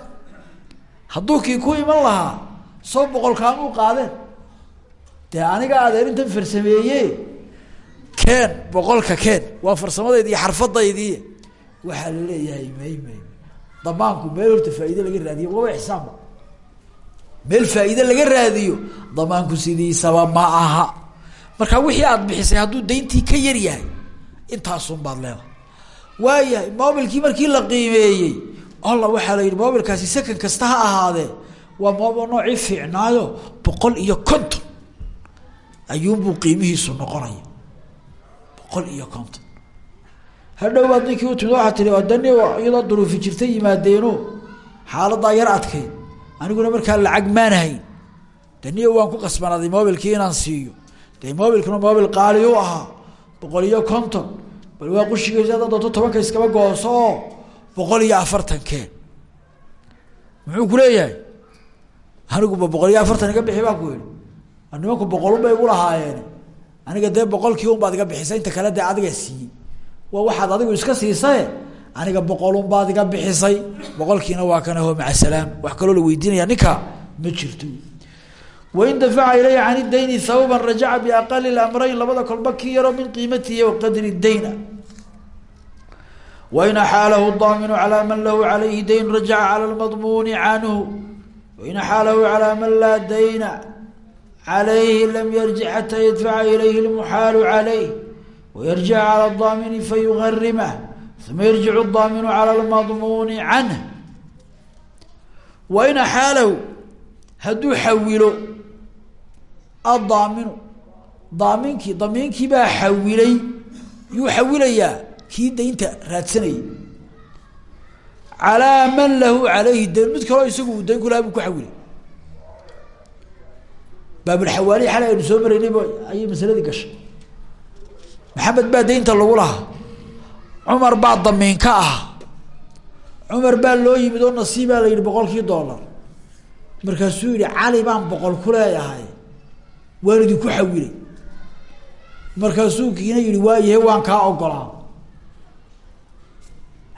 Hadduu kii ku iman lahaa soo boqol kaamuu qaadeen. Dee aniga adeerintan farsameeye keen boqolka keen. Waa farsamadaydii iyo xarfadaydii waxaa la leeyahay may may. Damaanku meel horta faa'iide laga raadiyo. Waba ixsaanba meel faa'iide laga raadiyo damaanku sidiisaba ma aha. Marka wixii aada bixisay hadduu dayntii ka yar yahay intaasun baad leedahay waayahay mobilkii markii la qiimeeyey alla waxaa la yidhi mobilkaasi second kasta ha waa mobil noocii fiicnaayo boqol iyo konton. Ayuunbuu qiimihiisu noqonaya. Boqol iyo konton. Hadhow baad ninkii u timid waxaa tihi dani iyadoo duruufi jirta yimaadeeno xaaladaa yar adkeyd aniguna markaa lacag maanahayn. Daniya waan ku qasbanaaday mobilkii inaan siiyo. Dee mobilkuna mobil qaali u ahaa. Boqol iyo konton bal waa qushigiisa haddaad doonto tobanka iskaba gooso oo boqol iyo afartan keen muxuu kuleeyahay aniguba boqol iyo afartan iga bixi baa ku yihi nimanku boqolunbay igu lahaayeen. Aniga dee boqolkii un baad iga bixisay inta kale dee adiga siiyey. Waa waxaad adigu iska siisaye aniga boqolun baad iga bixisay. Boqolkiina waa kana ho maca salaam. Wax kaloo la weydiinaya ninka? Ma jirto wain dafaca ilayhi can idayni hawaban rajaca biaqali lamrayn labada kolba ki yaroo min qiimatihi wa qadri dayna wain axaalahu daaminu calaa man lahu calayhi dayn rajaca cala lmadmuuni canhu wain axaalahu calaa man laa dayna calayhi lam yarjic xataa yadfaca ilayhi lmuxaalu calayh wayarjica cala daamini fayugarimah uma yarjicu daaminu cala lmadmuuni canh wain axaalahu hadduu xawilo addaaminu daaminkii damiinkii baa xawilay yuu xawilayaa kii daynta raadsanayay calaa man lahu calayhi dayn mid kaloo isagu uu dayn ku lahaa buu ku xawilay baabulxawaalihi xalay aynu soo maraynayba ayay masaladii gashay maxamed baa daynta lagu lahaa cumar baa damiin ka ah cumar baa loo yimid oo nasiibaa la yihi boqolkii dollar markaasuu yihi cali baan boqol ku leeyahay waan idinku xawilay. Markaasuu kiina yihi waayahe waan kaa ogolaa.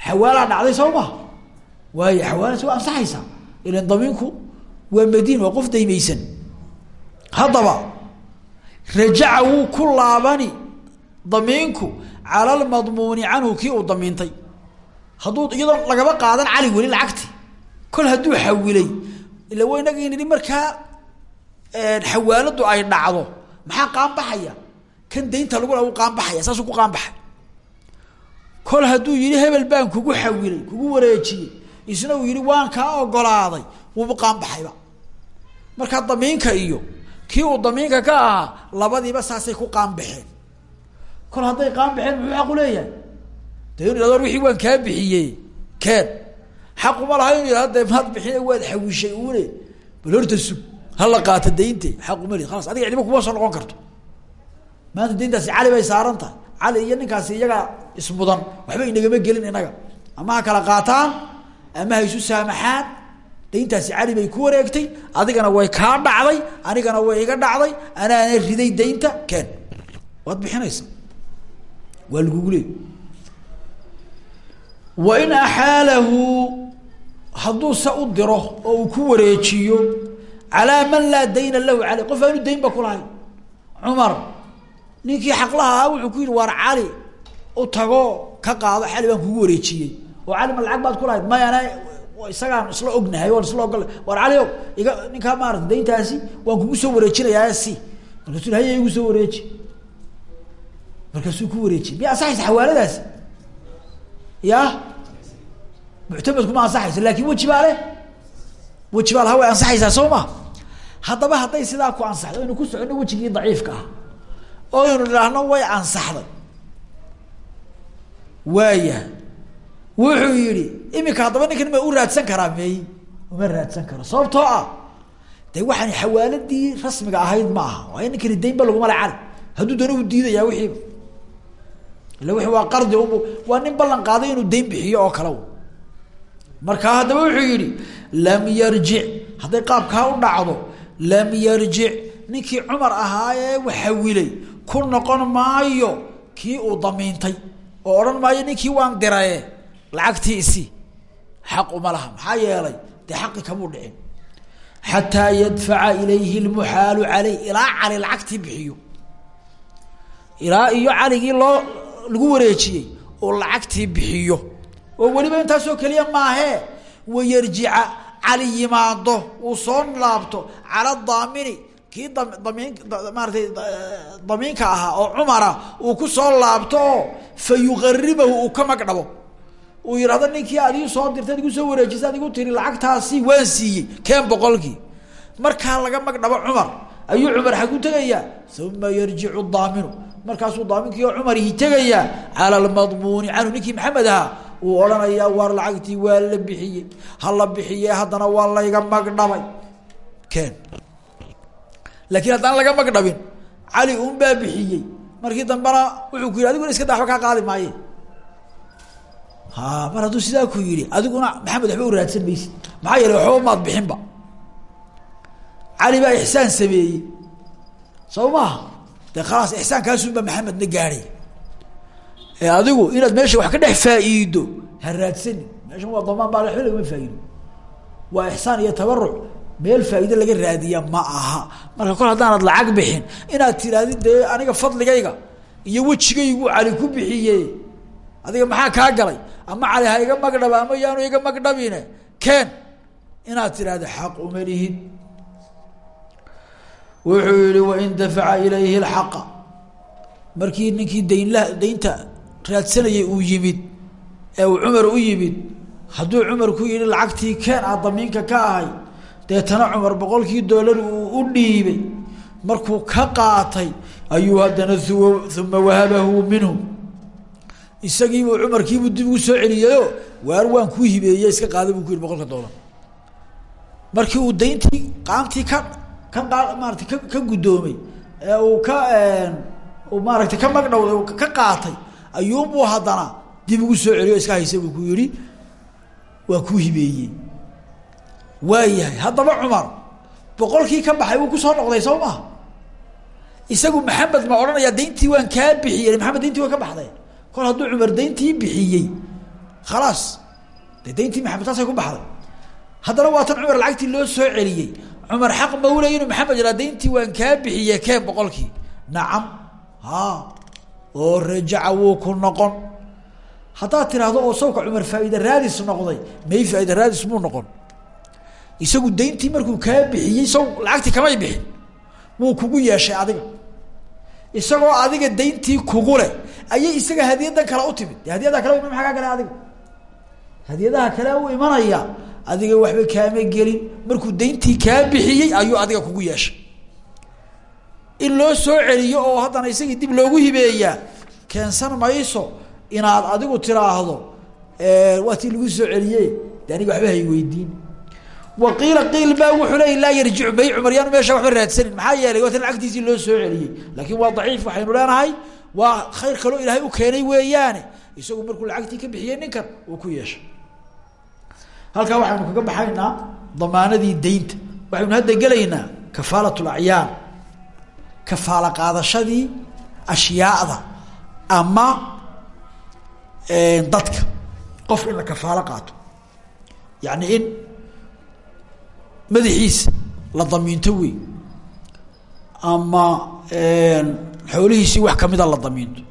Xawaalaa dhacday soo ma waayo xawaalas waa ansaxaysaa ilan damiinku waa madiin waa qof daymaysan. Haddaba rajaca wuu ku laabani damiinku cala lmadmuuni canhu kii uu damiintay. Hadduu iyadoo lagaba qaadan cali weli lacagti. Kol hadduu xawilay. Ila wa nidhi markaa xawaaladu ay dhacdo. Maxaa qaanbaxaya kan daynta lagu la u qaanbaxaya saasuu ku qaanbaxay kol hadduu yihi hebel baan kugu xawilay kugu wareejiyey isna uu yihi waan kaa ogolaaday. Wuuba qaanbaxayba markaa damiinka iyo kii uu damiinka ka ahaa labadiiba saasay ku qaanbaxeen kol hadday qaanbaxeen muxuu xaqu leeyahay? De inu wixii waan kaa bixiyey keen. Xaquma laha inu yihahdo de maad bixina waad xawishay une bal horta sug hala qaata daynte xaquma li halas adiga cidiba kuma soo noqon karto. Maanta dayntaasi cali bay saaran tahay. Cali iyo ninkaasi iyagaa ismudan waxba inagama gelin inaga. Ama ha kala qaataan ama ha isu saamaxaan dayntaasi cali bay ku wareegtay. Adigana way kaa dhacday anigana way iga dhacday anaana riday daynta keen. Waad bixinaysa waa lagugu leey wain axaalahu hadduu se u diro oo ku wareejiyo calaa man laa dayna lahu caley qof aanu dayn ba kulahayn cumar ninkii xaqlaha ahaa wuxuu ku yidhi waar cali u tago ka qaado xali baan kugu wareejiyey. Oo cali ma lacag baad kulahayd mayana isagaan isla ognahay waan isla ogol waar cali o iga ninkaa maarata dayntaasi? Waan kugu soo wareejinayaa si. Markaasuu haya igu soo wareeji. Markaasuu ku wareejiyey miya ansaxaysa xawaaladaasi ya muctamadku ma ansaxayso laakin weji weji baa laha way ansaxaysaa soo ma? Haddaba hadday sidaa ku ansaxdo aynu ku soconno wejigii daciifka ah. Oo aynu idhaahno way ansaxday. Waaya. Wuxuu yihi iminka haddaba ninkan ma u raadsan karaa meey? Uma raadsan karo. Sababtoo ah de waxaan xawaaladii rasmiga ahayd ma aha. Waayo ninkani daynba laguma le cali hadduu dana u diidayaa wixiiba illa wixi waa qardi waa nin ballan qaaday inuu dayn bixiyo oo kale. Markaa haddaba wuxuu yihi lam yarjic hadday qaabkaa u dhacdo lam yarjic ninkii cumar ahaayee waxawilay ku noqon maayo kii uu damiintay oo odhan maayo ninkii waan diraye lacagtii isi xaq uma laha maxaa yeelay dee xaqi kamuu dhicin. Xataa yadfaca ilayhi lmuxaalu caleyh ilaa cali lacagtii bixiyo. Ilaa iyo caligii loo lagu wareejiyey oo lacagtii bixiyo. Oo weliba intaasoo keliya maahee wayarjica cali yimaado uu soo laabto cala daamini kii damiin maaratay damiinka ahaa oo cumara uu ku soo laabto oo fa yuqaribahu uu ka magdhabo. Uu yidhahdo ninkii ad ii soo dirtay ad igu soo wareejisa ad igu tiri lacagtaasi waan siiyey keen boqolkii. Markaa laga magdhabo cumar ayuu cumar xagu tegayaa uma yarjicu daaminu markaasuu daaminkii oo cumarihi tegayaa cala almadmuuni canhu ninkii ahaa uu odhanayaa waar lacagtii waa la bixiyey. Ha la bixiye haddana waa layga magdhabay keen. Laakiin haddaan laga magdhabin cali un baa bixiyey. Markii dambena wuxuu ku yidhi adiguna iska da waba qaadi maaye. Ha mar hadduu sidaa ku yidhi adiguna maxamed waxba u raadsan maysid. Maxaa yeelay waxba maad bixinba. Cali baa ixsaan sameeyey. Soo maha dee khalaas ixsaankaasunbaa maxamedna gaadhay. ee adigu inaad meesha wax ka dhex faa-iido ha raadsanin meeshan waa damaan baa waxba lagama faa-iido. Waa ixsaan iyo tabaruc meel faa-iide laga raadiya ma aha. Marka kol haddaanad lacag bixin inaad tirahdid dee aniga fadligayga iyo wejigaygu cali ku bixiye adiga maxaa kaa galay? Ama cali ha iga magdhaba ama yaanu iga magdhabine. Keen inaad tidhahda xaq uma lihid. Wuxuu yihi wain dafaca ilayhi اlxaqa markii ninkii daynla daynta raadsanayay uu yimid ee uu cumar u yimid. Hadduu cumar ku yihi lacagtii keen aad damiinka ka ahay. Deetana cumar boqolkii doolar uu u dhiibay. Markuu ka qaatay ayuu haddana uma wahabahu minhu. Isagiibuu cumarkiibuu dib ugu soo celiyayo waar waan kuu hibeeye iska qaada buu ku yihi boqolka doolar markii uu dayntii qaantii ka ka qa maarata ka ka guddoomay ee uu ka maaragtay ka magdhowday ka qaatay ayuunbuu haddana dib ugu soo celiyo iska haysa buu ku yihi waa kuu hibeeyey. Waayahay haddaba cumar boqolkii ka baxay wuu ku soo noqday soo maha isagu maxamed ma odhanayaa dayntii waan kaa bixiyey. Maxamed dayntii waa ka baxday. Kol hadduu cumar dayntii bixiyey khalaas de dayntii maxamed taasay ku baxday. Haddana waa tan cumar lacagtii loo soo celiyey. Cumar xaq ma uley inuu maxamed iraa dayntii waan kaa bixiye keen boqolkii? Nacam ha oo rajaca wuu ku noqon. Haddaad tiraahdo oo sawka cumar faa-ida raadis noqday. May faa-ida raadis muu noqon. Isagu dayntii markuu kaa bixiyey saw lacagtii kamay bixin. Wuu kugu yeeshay adiga. Isagoo adiga dayntii kugu leh ayay isaga hadiyadan kale u timid. De kale iman maa kaa gale adiga. Hadiyadaha kale u imanaya. Adiga waxba kaama gelin. Markuu dayntii kaa bixiyey ayuu adiga kugu yeeshay in loo soo celiyo oo haddana isagii dib loogu hibeeyaa keensan mayso inaad adigu tiraahdo waa tii lagu soo celiye de aniga waxba hay weydiin. Wa qiil baa wuxuu leey laa yarjicu bay cumar yaanu meesha waxba raadsanin. Maxaa yeelay waa tan lacagtiisii loo soo celiyey. Laakiin waa daciif waxaynu leenahay waa khayr kaloo ilaahay u keenay weeyaane. Isagu markuu lacagtii ka bixiyey ninkan uu ku yeeshay. Halkaa waxaynu kaga baxaynaa damaanadii daynta. Waxaynu hadda gelaynaa kafaalat lacyaan kafaalo qaadashadii ashyaada ama dadka. Qof in la kafaalo qaato. Yacni in madaxiisa la damiinto wey ama xoolihiisii wax kamida la damiinto.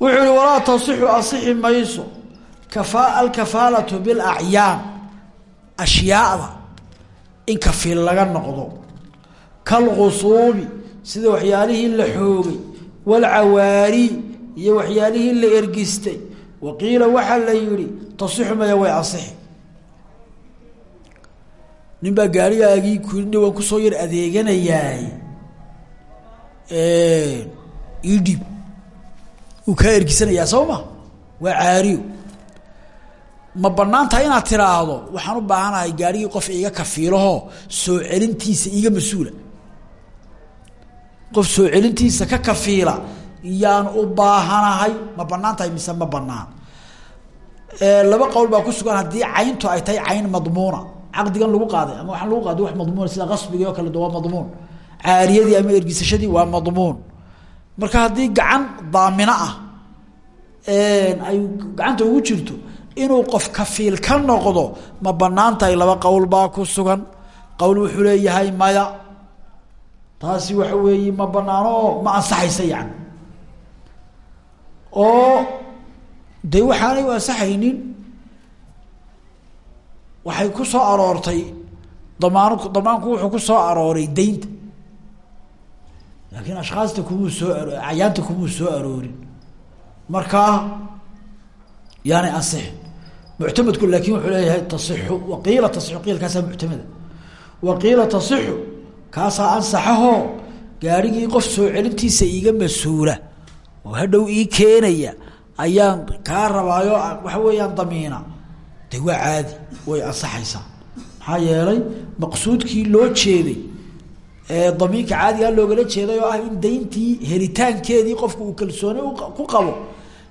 Wuxuu yihi walaa tasixu asixi mayso. Kafa alkafaalatu bilacyaan ashyaada in kafiil laga noqdo kalqusuubi sida waxyaalihii la xoogay walcawaari iyo waxyaalihii la ergistay. Wa qiila waxaa la yihi tasixu maya way asixi. Nin baa gaarigaagii kuni waan ku soo yar adeeganayaay. Idhib wuu kaa ergisanayaa soo ma? Waa caariyo. Ma bannaan tahay inaad tiraahdo waxaan u baahanahay gaarigii qof iiga kafiilahoo soo celintiisa iiga mas'uula qof soo celintiisa ka kafiila yaan u baahanahay ma bannaan tahay mise ma banaan laba qowl baa ku sugan haddii cayntu ay tahay cayn madmuuna. Caqdigan lagu qaaday ama waxaan lagu qaaday wax madmuuna sida qasbigii oo kale de waa madmuun. Caariyadii ama ergisashadii waa madmuun. Marka haddii gacan daamino ah ay gacanta ugu jirto inuu qof kafiil ka noqdo ma bannaan tahay. Laba qowl baa ku sugan. Qowl wuxuu leeyahay maya taasi waxa weeye ma banaano oo ma ansaxaysa yani oo de waxaanay u ansaxaynin waxay ku soo aroortay damaan damaanku wuxuu ku soo arooray daynta laakiin ashkaasta kumuu soo aro acyaanta kumuu soo aroorin. Markaa yaanay ansixin muctamadku laakin wuxuu leeyahay tasixu waqiila tasixu qiil kaasaa muctamada. Waqiila tasixu kaasaa ansaxaho. Gaarigii qof soo celintiisa iiga mas'uula oo hadhow ii keenaya ayaan kaa rabaayo waxa weeyaan damiina. De caadi way ansaxaysaa. Maxaa yeelay maqsuudkii loo jeeday ee damiinka caadigaa loogala jeeday oo ah in dayntii helitaankeedii qofku uu kalsooni ku qabo.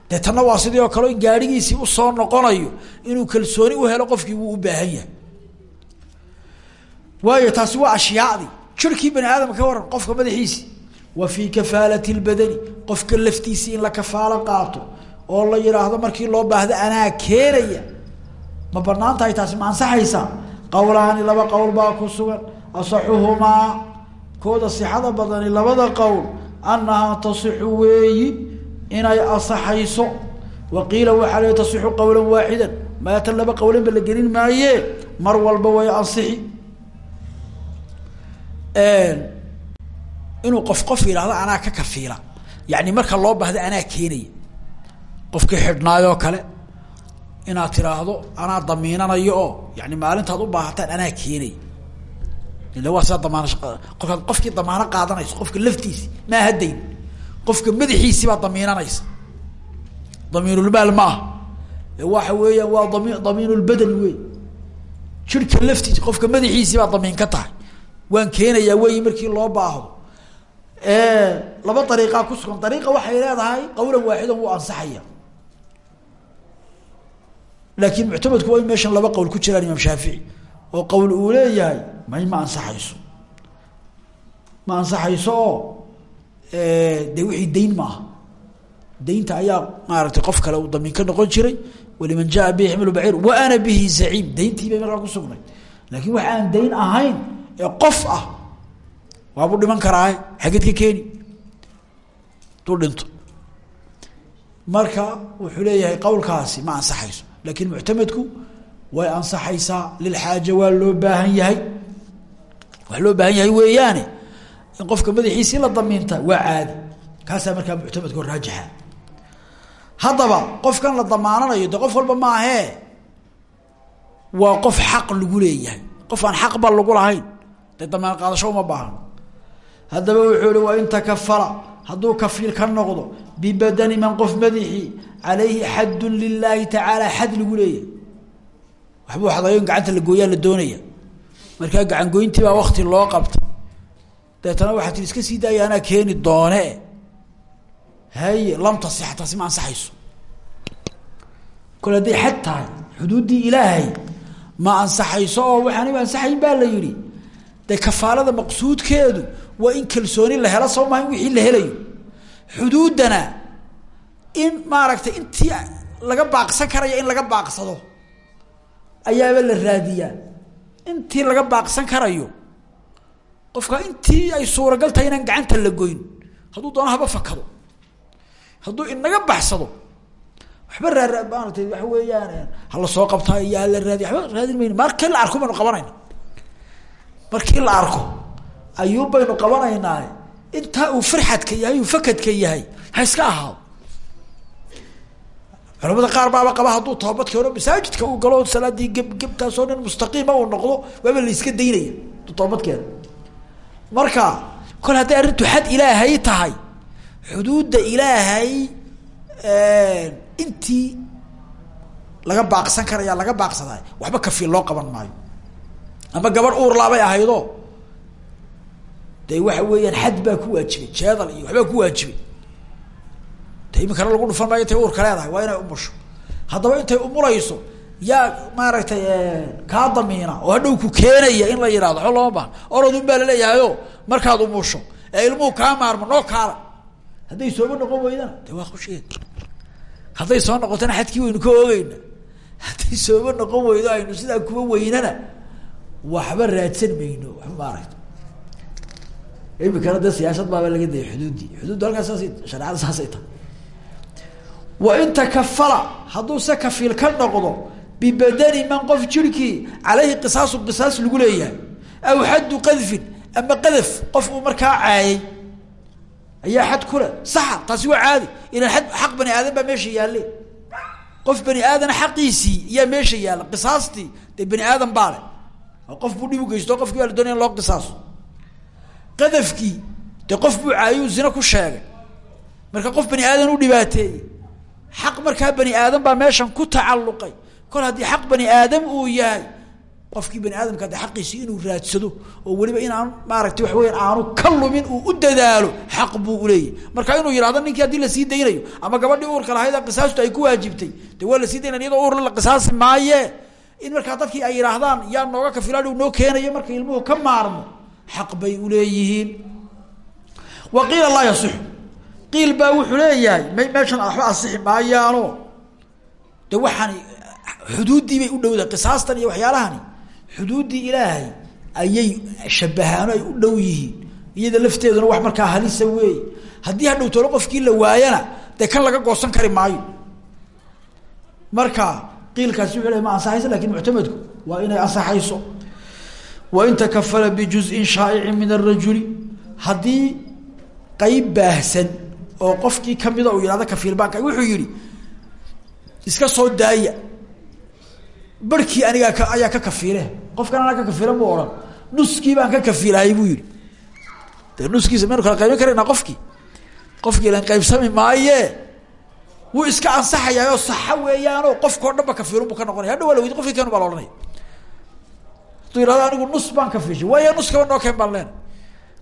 Dee tanna waa sidii oo kale in gaarigiisii u soo noqonayo inuu kalsooni u helo qofkii wuu u baahan yahay. Waayo taasi waa ashyaadii jirkii bani aadam ka waran qofka madaxiisi. Wa fii kafaalati lbadani qofka laftiisii in la kafaalo qaato oo la yihaahdo markii loo baahdo anaa keenaya. Ma bannaan tahay taasi ma ansaxaysaa qowlaani laba qowl baa ku sugan. Asaxuhumaa kooda sixada badani labada qowl annahaa tasixu weeyi inay asaxayso wa qiila waxaa le tasixu qowlan waaxidan. Maatan laba qowlan ba la gelin maaye mar walba way ansixi inuu qof qof yidhaahdo anaa ka kafiila. Yani marka loo baahdo anaa keenaya qofkii xidhnaayoo kale inaad tiraahdo anaa damiinanayo oo yani maalintaad u baahataan anaa keenaya ila waa sidaa damaan qofkaad qofkii damaano qaadanayso qofka laftiisi maa hadayn qofka madaxiisi baa damiinanaysa. Damiinulmaal maaha waxa weeyaan waa dami damiinulbadani wey jirka laftiisa qofka madaxiisi baa damiin ka tahay waan keenayaa weyi markii loo baahdo. Laba dariiqaa ku sugan. Dariiqa waxay leedahay qawlan waaxidan wuu ansaxaya. Laakiin muctamadku waa meeshan laba qowl ku jiraan imaam shaafici oo qowl uu leeyahay may ma ansaxayso. Ma ansaxayso oo de wixii dayn maaha. Daynta ayaa maaragtay qof kale uu damiin ka noqon jiray. Waliman jaa bihi ximlu baciir wa ana bihi zaciim. Dayntii bay markaa ku sugnay. Laakiin wax aan dayn ahayn ee qof ah waabuu dhiman karaa xageed ka keeni. Duu dhinto. Marka wuxuu leeyahay qowlkaasi ma ansaxayso laakiin muctamadku way ansaxaysaa lilxaaja waa loo baahan yahay. Wax loo baahan yahay weeyaane. In qofka madaxiisii la damiinta waa caadi. Kaasaa markaa muctamadku raajixa haddaba qofkan la damaananayo de qof walba maahee waa qof xaq lagu leeyahay. Qof aan xaqba lagu lahayn damaan qaadasho uma baahno haddaba wuxuu ihi wain takafala. Hadduu kafiil ka noqdo bibadani man qof madaxii calayhi xaddun lilaahi tacaala xad lagu leeyahay. Waxbuu xadayo in gacanta la gooyaa la doonaya. Markaa gacangoyntii baa wakti loo qabtay. Deetana waxaa tii iska sii daaya anaa keeni doone. Haye lam tasixa taasi ma ansaxayso. Kole hadday xad xuduuddii ilaahay ma ansaxayso oo waxaaniba ansaxayn baa la yidhi dee kafaalada maqsuudkeedu waa in kalsooni la helo soo in wixii la helayo. Xuduuddana in maaragtay intii laga baaqsan karaya in laga baaqsado ayaaba la raadiyaa intii laga baaqsan karayo qofka intii ay suuragal tahay inaan gacanta la goyn hadduu doono haba fakado. Hadduu inaga baxsado waxba raa maaragtay waxa weeyaan hala soo qabtaa iyo hala raadiy waxba raadin mayno markii la arko baynu qabanayna markii la arko ayuun baynu qabanaynaa intaa uu farxadka yahay uu fakadka yahay. Ha iska ahaado. Culamada qaar baaba qaba hadduu toobad keeno masaajidka uu galo salaadii geb gebtaasoo nin mustaqiima uu noqdo waaba la iska daynaya hadduu toobad keeno marka kol hadday arrintu xad ilaahay tahay xuduudda ilaahay intii laga baaqsan karaya laga baaqsaday waxba kafiil loo qaban maayo ama gabadh uurlaabay ahaydo de waxa weeyaan xad baa ku waajibay jeedal iyo waxbaa ku waajibay. De iminkana lagu dhufan maayo intay uurka leedahay waa inay umusho haddaba intay umulayso yaa maaragtay kaa damiina oo hadhow ku keenaya in la yihahdo waxba looma baahan orodun baa laleeyahayo markaad umusho ee ilmuhu kaa maarmo noo kaala hadday sooba noqon weydana de waa khusheed hadday soo noqotona xadkii waynu ka oogeyna hadday sooba noqon weydo aynu sidaa kuwa weynana waxba raadsan mayno waxba maaragta iminkana de siyaasad baaba laga dayay xuduuddii xuduuddu halkaas saasay shareecada saasay tahay. Wain takafala hadduu se kafiil ka noqdo bibadani man qof jirhkii calayhi qisaasu qisaas lagu leeyahay. Aw xaddu qadfin ama qadaf qof uu markaa caayay. Ayaa xad kule saxa taasi waa caadi. Ilaan ad xaq bani aadan baa meesha yaalle qof bani aadan xaqiisii ayaa meesha yaalla qisaastii dee bani aadan baa le qof buu dhib u geysto qofkii baa la loo qisaaso qadafkii dee qof buu caayuu zina ku sheegay. Marka qof bani aadan u dhibaateeyey xaq markaa bani aadan baa meeshan ku tacalluqay. Kol haddii xaq bani aadam uu yahay qofkii bani aadamka de xaqiisi inuu raadsado oo weliba inaan maaragtay waxa weya aanu ka lumin uu u dadaalo xaq buu uleeyahy marka inuu yihahdo ninkii haddii la sii daynayo ama gabadhii uurka lahayd qisaastu ay ku waajibtay. De waa la sii daynaya iyadoo uurla la qisaasi maaye in markaa dadkii ay yidhaahdaan yaa nooga kafilaan u noo keenayo marka ilmuhu ka maarmo xaq bay uleeyihiin wa qiila laa yasixu. Qiil baa wuxuu leeyahay m meeshan waxba asixi maayaano. De waxaani xuduuddii bay u dhowdahay qisaastan iyo waxyaalahani xuduuddii ilaahay ayay shabahaano ay u dhow yihiin iyada lafteeduna wax markaa halisa weey. Haddii hadhow tolo qofkii la waayana dee kan laga goosan kari maayo. Marka qiilkaasi wuxuu lehy ma ansaxayso laakiin muctamadku waa inay ansaxayso. Wain takafala bijuzin shaa'icin min arajuli haddii qeyb baahsan oo qofkii kamida uu yihahdo kafiilbaanka wuxuu yihi iska soo daaya. Barhkii anigaa ka ayaa ka kafiile qofkan anaa ka kafiila mu odhan. Nuskii baan ka kafiilahay buu yihi de nuskiisa maynu kala qaybin karaynaa qofkii. Qofkii ilan qaybsami maaye wuu iska ansaxayaayoo saxa weeyaanoo qofkao dhan ba kafiilun buu ka noqonaya. Hadha la weydi qofkii keenu baa la ohanaya anigu nus baan kafiishay waaya nuskaba noo keen baan leena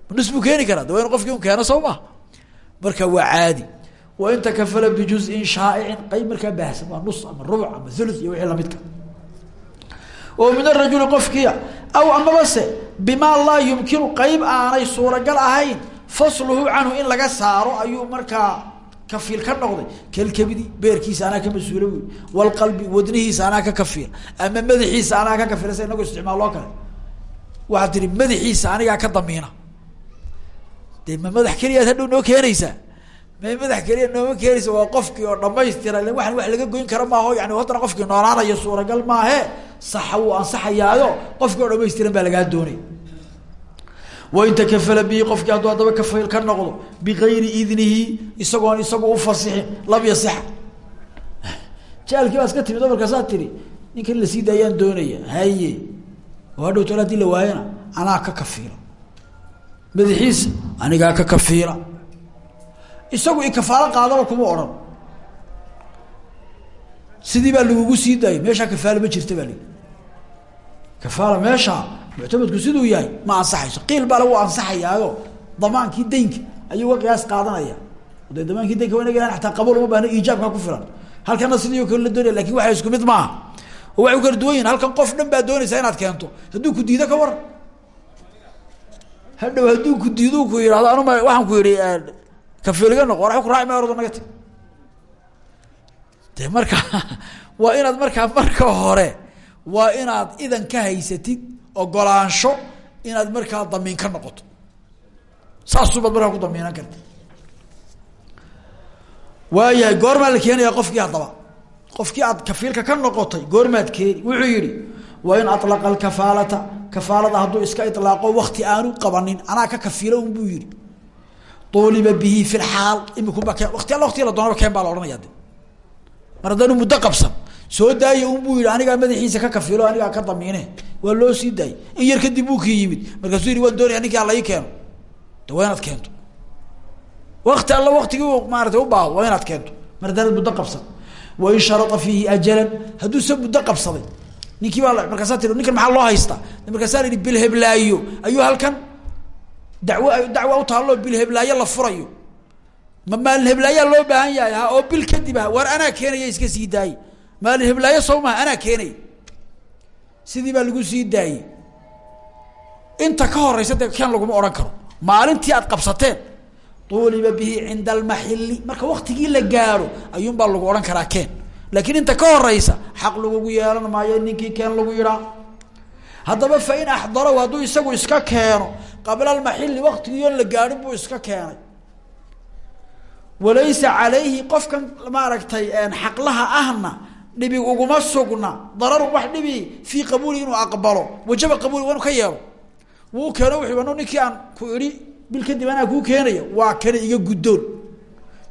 nus buu keeni karaa. De waa inu keeno soo ma. Marka waa caadi. Wain takafala bijuzin shaa'icin qeyb markaa baahsan waa nus ama rubuc ama thuluth iyo wixii lamidka. Oo min arajuli qofkiia aw amaba se bimaa laa yumkinu qeyb aanay suuragal ahayn fasluhu canhu in laga saaro ayuu markaa kafiil ka noqday kalkebidi beerkiisa anaa ka mas'uula wey walqalbi wadnihiisa anaa ka kafiil ama madaxiisa anaa ka kafiila sa inagoo isticmaaloo kale. Waxaad tihi madaxiisa anigaa ka damiina. De ma madax keliyaad hadhow noo keenaysaa? Ma madax keliya nooma keenaysa waa qofkii oo dhamaystira waan wax laga goyn kara maaho yani haddana qofkii noolaanayo suuragal maahe saxa wuu ansaxayaayo qofkii oo dhamaystiran baa lagaa doonay wain takafala bihi qofkii hadduu haddaba kafiil ka noqdo bigayri idnihi isagoon isagu ufasixin lam yasixa jaalkii baa iska timid markaasaa tiri ninkan la sii daayaan doonaya haye oo hadhow tol haddii la waayana anaa ka kafiila. Madaxiisa anigaa ka kafiila. Isagu ikafaalo qaadaba kuma odhan. Sidii baa lagugu sii daayay meeshaa kafaalo ma jirta baa lii kafaala meeshaa muctamadku siduu yahay ma ansaxayso qiil baa lagu ansaxayaayo damaankii daynka ayuu uga qiyaas qaadanaya de damaankii daynka wa inaga ataa qabuul uma baahna iijaabkaa ku filan halkana sidii kale la doonaya laakiin waxay isku mid maaha oo waxay kala duwan halkan qof dhan baa doonaysaa inaad keento hadduu ku diido ka waran hadhow hadduu ku diido ku yihahdo anuma waxaan ku yihi kafiiliga noqo wara ku raaci ma ordo naga de marka waa inaad markaa marka hore waa inaad idan ka haysatid ogolaansho inaad markaa damiin ka noqoto. Saasubaad markaa ku damiinan karta waayahay goormaa la keenaya qofkii haddaba qofkii aad kafiilka ka noqotay goormaad keeni wuxuu yihi wa in alaqa alkafaalata kafaalada hadduu iska ilaaqo wakti aanu qabanin anaa ka kafiilo un buu yihi uliba bihi fi lxaal imikunba keen wati alla watiga la doonaba keen baa la ohanaya de mar haddaanu muddo qabsan soo daaya un buu yihi anigaa madaxiisa ka kafiilo anigaa ka damiine. Waa loo sii daayay in yar kadib buu kii yimid. Markaasuu yihi waan doonaya ninki alla ii keeno. De keento. Wakti alla waktigii maarata ubaahdo waa inaad keento. Mar haddaanad muddo qabsan. Wain sharaa fiihi ajalan hadduu se muddo qabsaday. Ninkii baa markaasaa tii ninkan maxaa loo haystaa? Markaasaa la yihi bilheblaayo ayuu halkan dawo dacwa utaalloo bilheblaayo la furayo. Ma maalin loo baahan yahay ha? Oo bil kadib ha? War anaa iska sii maalin heblaayo soo maha anaa keenaya sidii baa lagu sii daayey. Inta ka horeysa dee keen laguma odhan karo. Maalintii aad qabsateen uliba bihi cinda almaxili marka waktigii la gaaro ayuun baa lagu odhan karaa keen. Laakiin inta ka horeysa xaq lagugu yeelan maayo ninkii keen lagu yidhaa haddaba fa in axdarahu hadduu isagu iska keeno. Qabla almaxili waktigiion la gaadhin buu iska keenay. Walaysa calayhi qofkan maaragtay xaqlaha ahna dhibi uguma sugna. Dararun wax dhibi fii qabuuli inuu aqbalo. Wajaba qabuuli waa ka yeelo. Wuu keeno wuxuu no ninkii aan ku idhi bil kadib anaa kuu keenaya waa kana iga guddoon.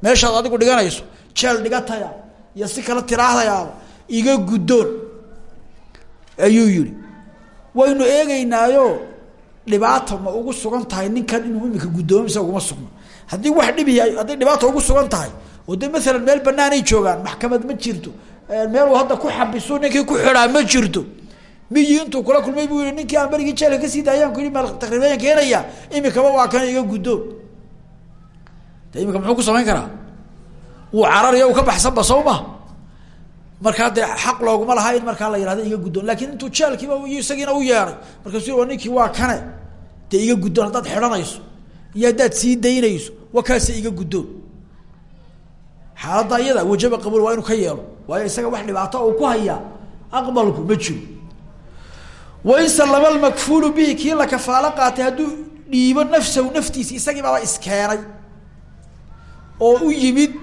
Meeshaad adigu dhiganayso jeel dhigataya iyo si kala tiraahdayaaba iga guddoon. Ayuu yihi waynu eegeynaayo dhibaata ma ugu sugan tahay ninkan inuu imika guddoomo mise uguma sugno. Haddii wax dhibi hadday dhibaata ugu sugan tahay oo de maalan meel banaanay joogaan maxkamad ma jirto meel uu hadda ku xabisu ninkii ku xidhaa ma jirto. Miyi intuu kula kulmay buu yihi ninkii aan berigii jeelka ka sii daayaan ku yihi meel takriibayan keenaya imikaba waa kana iga guddoon de imika muxuu ku samayn karaa? Wuu carariyo u ka baxsanba soo ma markaa xaq looguma laha in markaa la yihahdo iga guddoon laakiin intuu jeelkiiba isagiina u yeeray. Markaasuu ninkii waa kane. Dee iga guddoon haddaad xidhanayso iyo haddaad sii daynayso wa iga guddoon xaaladda iyada wajaba qabuul waa inuu ka yeelo waayo isaga wax dhibaato uu ku hayaa aqbalku ma jiro. Wain sallama lmakfuulu bihi kii la kafaalo qaatay hadduu dhiibo nafsahu naftiisi isagii baaba iskeenay oo u yimid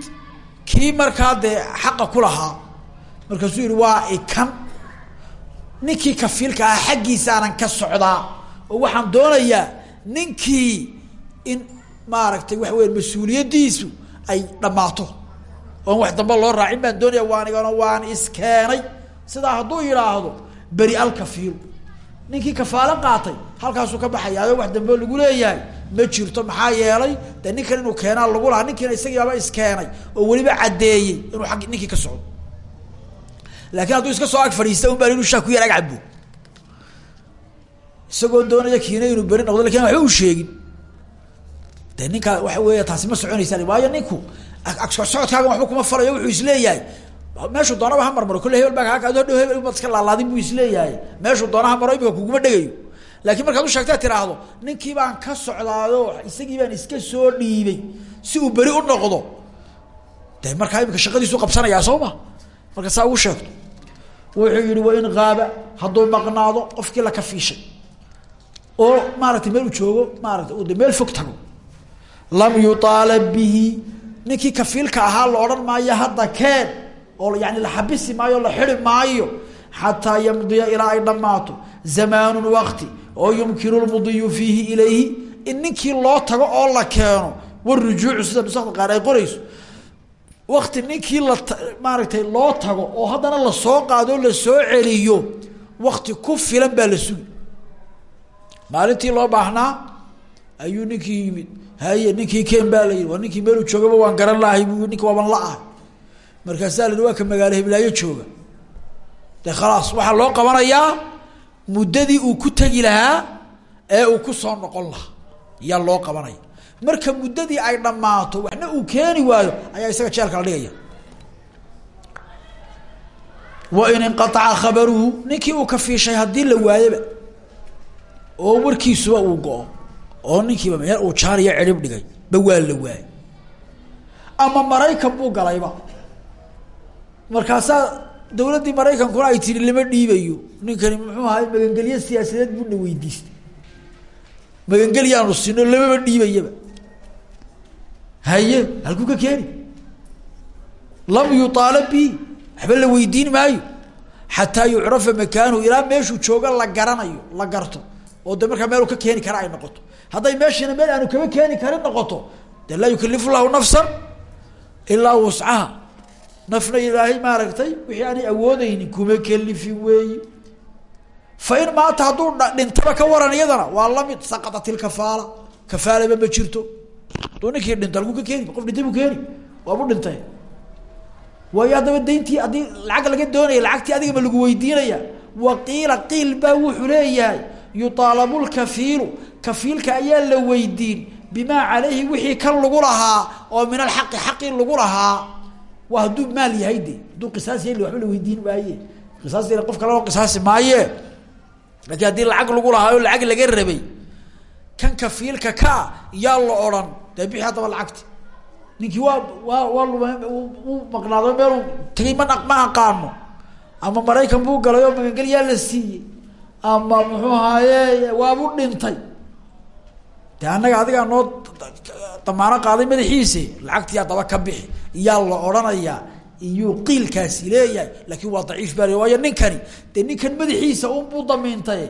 kii markaa dee xaqa ku lahaa. Markaasuu yihi waa ikan. Ninkii kafiilka ah xaggiisaanan ka socdaa oo waxaan doonayaa ninkii in maaragtay waxa weya mas'uuliyaddiisu ay dhammaato oon wax dambe loo raacin baan doonaya waan igano waan iskeenay. Sidaa hadduu yidhaahdo beri alkafiilu ninkii kafaalo qaatay halkaasuu ka baxayaayo wax dambe lagu leeyahay. Ma jirto maxaa yeelay dee ninkan inuu keenaa lagu lahaa ninkiina isagiibaaba iskeenay oo weliba caddeeyey inuu agg ninkii ka socdo. Laakiin hadduu iska soo ag fadhiista un baan inuu shaa ku yar ag cabo isagoo doonaya kiina inuu beri noqdo laakiin waxba u sheegin. De ninkaa waxa weya taasi ma soconaysaa waayo ninku agsocodkaaga waxba kuma falayo wuxuu is leeyahay. Meeshuu doonaba ha marmaro kolle hebel baa kaa dhow hebel baad iska laalaadin buu is leeyahay. Meeshuu doona ha maro kuguma dhegayo. Laakiin markaad u sheegtaa tiraahdo ninkii baan ka socdaayo isagii baan iska soo dhiibay si uu beri u noqdo de markaa imika shaqadiisu qabsanayaa soo ma? Marka saa ugu sheegto wuxuu yihi wain qaaba hadduu maqnaado qofkii la kafiishay oo maaratay meel uu joogo maarata de meel fog tago. Lam yuaalab bihi ninkii kafiilka ahaa la odhan maayo hadda keen oo yani la xabisi maayo la xidi maayo xataa yamdiya ilaa ay dhammaato. Zamaanu wakti oo yumkinu lmudiyu fiihi ilayhi in ninkii loo tago oo la keeno warujuucu sida nusakda qaar ay qorayso. Wakti ninkii la maaragtay loo tago oo haddana la soo qaado o la soo celiyo wakti ku filan baa la sugi. Maalintii loo baahnaa ayuu ninkii yimid haye ninkii ken baa la yidhi waa ninkii meeluu joogaba waan garan lahay bu ninki waaban la-ahay markaasaa la waa ka magaalo hiblaayo jooga. De khalaas waxaa loo qabanayaa muddadii uu ku tegi lahaa ee uu ku soo noqon lahaa yaa loo qabanaya. Marka muddadii ay dhammaato waxna uu keeni waayo ayaa isaga jeelka la dhigaya. Wain inqaaca khabaruhu ninkii uu kafiishay haddii la waayaba oo warkiisuba uu go-o oo ninkiiba meel uu jaariya cidhib dhigay ba waa la waayay. Ama maraykan buu galayba markaasaa dawladdii maraykankuna ay tiri lama dhiibayo. Ninkani muxuu ahay magangelyo siyaasadeed buuna weydiistay. Magangelyaanu sino lamaba dhiibayaba haye halkuu ka keeni. Lam yuaalab bi waxba la weydiin maayo. Xataa yucrafa makanuhu ilaa meeshuu jooga la garanayo la garto. Oo de markaa meelu ka keeni kara ay noqoto hadday meeshiina meel aanu kaba keeni karin noqoto de laa yukalifu llahu nafsan ilaa wuscaha. Nafna ilaahay maaragtay wixii aanay awoodeynin kuma kelifin weeyi. Fa in maanta hadduu dhintaba ka waran iyadana waa la mid saqatat ilkafaala kafaalaba ma jirto. Hadduu ninkii dhinta halkuu ka keeni qof dhintay buu keeni waabu dhintay. Waayo haddaba dayntii haddii lacag laga doonaya lacagtii adigama lagu weydiinaya waqiila qiil baa wuxuu leeyahay yuaalabu lkafiilu kafiilka ayaa la weydiin bimaa calayhi wixii kan lagu lahaa oo min alxaqi xaqii lagu lahaa. Waa hadduu maal yahay de hadduu qisaas yahay waba la weydiin maaye. Qisaas qof kale oo qisaasi maaye. Laakiin haddii lacag lagu lahaa oo lacag laga rabay kan kafiilka kaa yaa la odhan dee bixi haddaba lacagti. Ninkii waa waa waa luma u maqnaado meelu tagay ma ma ama maraykan buu galay oo magangel yaa la siiyey ama muxuu ahaaye waabu dhintay. De annaga adigaa noo damaano qaaday madaxiisi lacagtiyaa daba ka bixi. Iyaa la odhanayaa iyuu qiilkaasi leeyahay laakiin waa daciif baa waayo ninkani dee ninkan madaxiisa unbuu damiintay.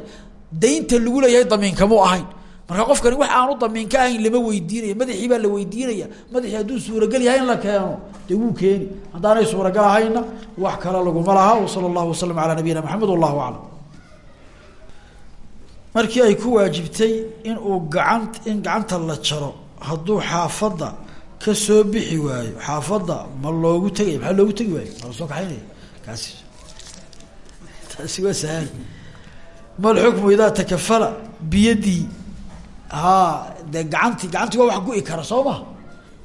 Daynta lagu leeyahay damiinkamuu ahayn. Marka qofkani wax aanu damiin ka ahayn lama weydiinaya madaxii baa la weydiinaya. Madaxii hadduu suuragal yahay in la keeno dee wuu keeni. Haddaanay suuragal ahayna wax kale laguma laha. Wasala allahu wasalam calaa nabiyina maxamed wallahu aclam markii ay ku waajibtay in uu gacan in gacanta la jaro hadduu xaafadda ka soo bixi waayo xaafadda ma loogu tegaya maxaa loogu tegi waayo? Ma la soo kaxaynaya? Kaasi. Taasi waa sahal ma lxukmu idaa takafala biyadii. Haa dee gacanti gacanti waa wax gu-i kara soo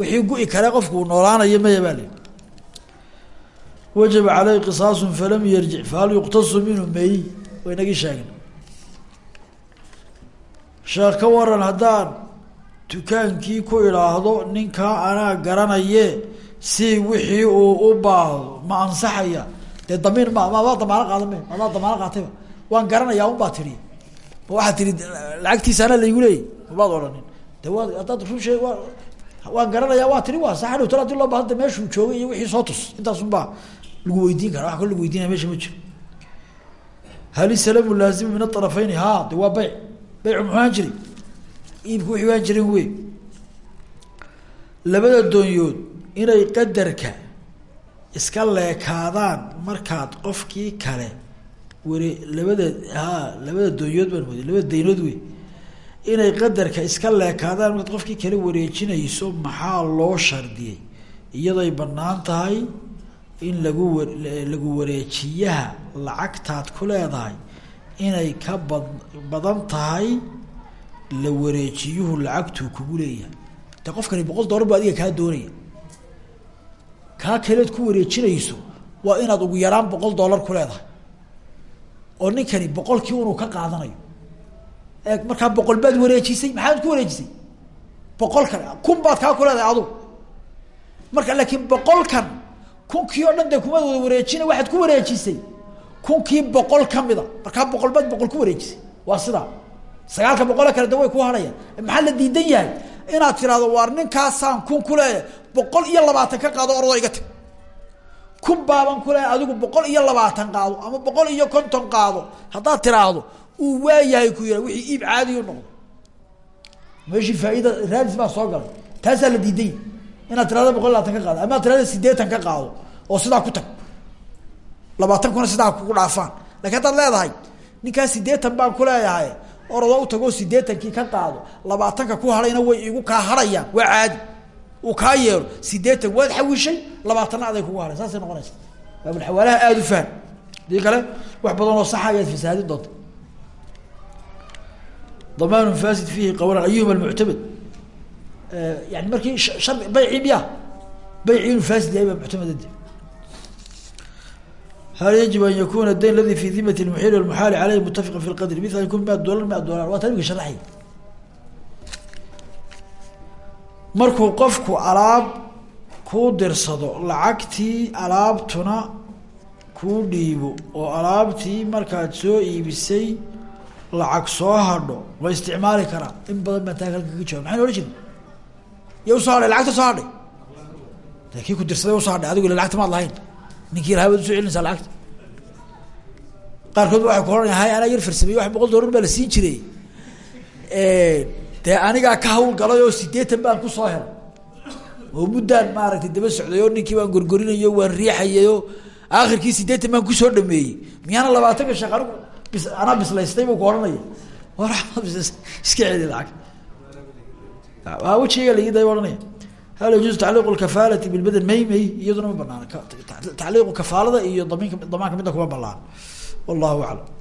wixii gu-i qofku uu noolaanayo maya baa lii wajaba falam yarjic fahal yuqtasu minhu meyi wa inagii sheegna sheekh ka waran haddaan dukaankii ku idhaahdo ninkaa anaa garanaye si wixii uu u baahdo ma ansaxaya. Dee damiin ma mamaa damaano qaada me mamaa damaano qaatayba waan garanayaa un baa tiri ma waxaad tiri lacagtiisa anaa laygu leeyay. Mabaad odhanin. De waa haddaad run shee waa waan garanayaa waa tiri waa sax dhowtala haddii loo baahanta meeshuu joogay iyo wixii soo tus. Intaasun baa lagu weydiin kara wax kalo lagu weydiinaya meesha ma jiro. Hal isalaamu laazimu min aarafeyni ha de waa beycu muxuu ahaan jiray iibku wixii waan jirin wey labada doonyood inay qadarka iska leekaadaan markaad qofkii kale ware labada ha labada doonyood baan mooday labada daynood wey inay qadarka iska leekaadaan markaad qofkii kale wareejinayso maxaa loo shardiyey? Iyaday bannaan tahay in lagu lagu wareejiyaha lacagtaad ku leedahay inay ka bad badan tahay la wareejiyuhu lacagtuu kugu leeyahay de qofkani boqol dollar bu adiga kaa doonaya. Kaa kaleed ku wareejinayso waa inaad ugu yaraan boqol dollar ku leedahay. Oo ninkani boqolkii unuu ka qaadanayo. Ee markaa boqol baad wareejisay maxaad ku wareejisay? Boqolkan kun baad kaa ku leedahay adu marka laakiin boqolkan kunkii oo dhan dee kuma wada wareejina waxaad ku wareejisay kunkii boqol kamida markaa boqol baad boqol ku wareejisay waa sidaa. Sagaalka boqole kale de way ku harayaan. Maxaa la diidan yahay? Inaad tirahdo waar ninkaasaan kun ku leeyahay boqol iyo labaatan ka qaado ordoo iga tag. Kun baaban ku leeyahay adigu boqol iyo labaatan qaado ama boqol iyo konton qaado. Haddaad tiraahdo uu waayahay ku yihah wixii iib caadiyu noqdo. Meeshii faa'iida raadis baa soo galay. Taasaa la diiday inaad tirahdo boqol iyo labatan ka qaado ama ad sideetan ka qaado oo sidaa ku tag labaatan kuna sidaa kugu dhaafaan. Lakin haddaad leedahay ninkaa sideetan baan ku leeyahay orodoo utagoo sideetankii ka qaado labaatanka ku hadhayna way igu kaa hadhayaan waa caadi. Uu kaa yeero. Sideetan waad xawishay labaatanna aday kugu hadhay saasay noqonaysa. Baabulxawaalaha aada u faham dii kale wax badan oo saxa ayaad fasaadin doonta. Damaanu fasid fiihi qawlan ayuhuma almuctamad yani markii shar baycii miya. Baycii inuu faasid yahay baa muctamadadi hal yajib an yakuna dayn ladi fi dimat lmuxiil wlmuxaali aleyh mutafiqa fi lqadri mil yakun mia dolar mia dolar waa tan imika sharaxay markuu qofku alaab kuu dirsado lacagtii alaabtuna kuu dhiibo oo alaabtii markaad soo iibisay lacag soo hadho ma isticmaali karaa in badan baan taa halka kaga jawab maxayna ohan jirna ya u soo hadhay lacagta soo hadhay de kii ku dirsaday u soo hadhay adigu ila lacagta maad lahayn ninkii lahaa baad u soo celinaysaa lacagta. Qaarkood waxay ku ohanaya hay anaa yar wax boqol dollar baa la siin jiray. Dee anigaa ka hawl galay oo sideetan baan ku soo helay. Oo muddaan maaragtay daba socday oo ninkii baan gorgorinayo waan riixayay oo aakhirkii sideetan baan ku soo dhameeyey. Miyaana labaatanka sheekh anigu bis anaa bislaystay buu ku ohanaya war iska celi lacag. Wejigayga lagi day ohanaya hal yajuuز tacliiq اkafaalati bilbadan may may iyaduna ma banaana tacliiqu kafaalada iyo damiinka damaanka midna kuma banaan wallahu aclam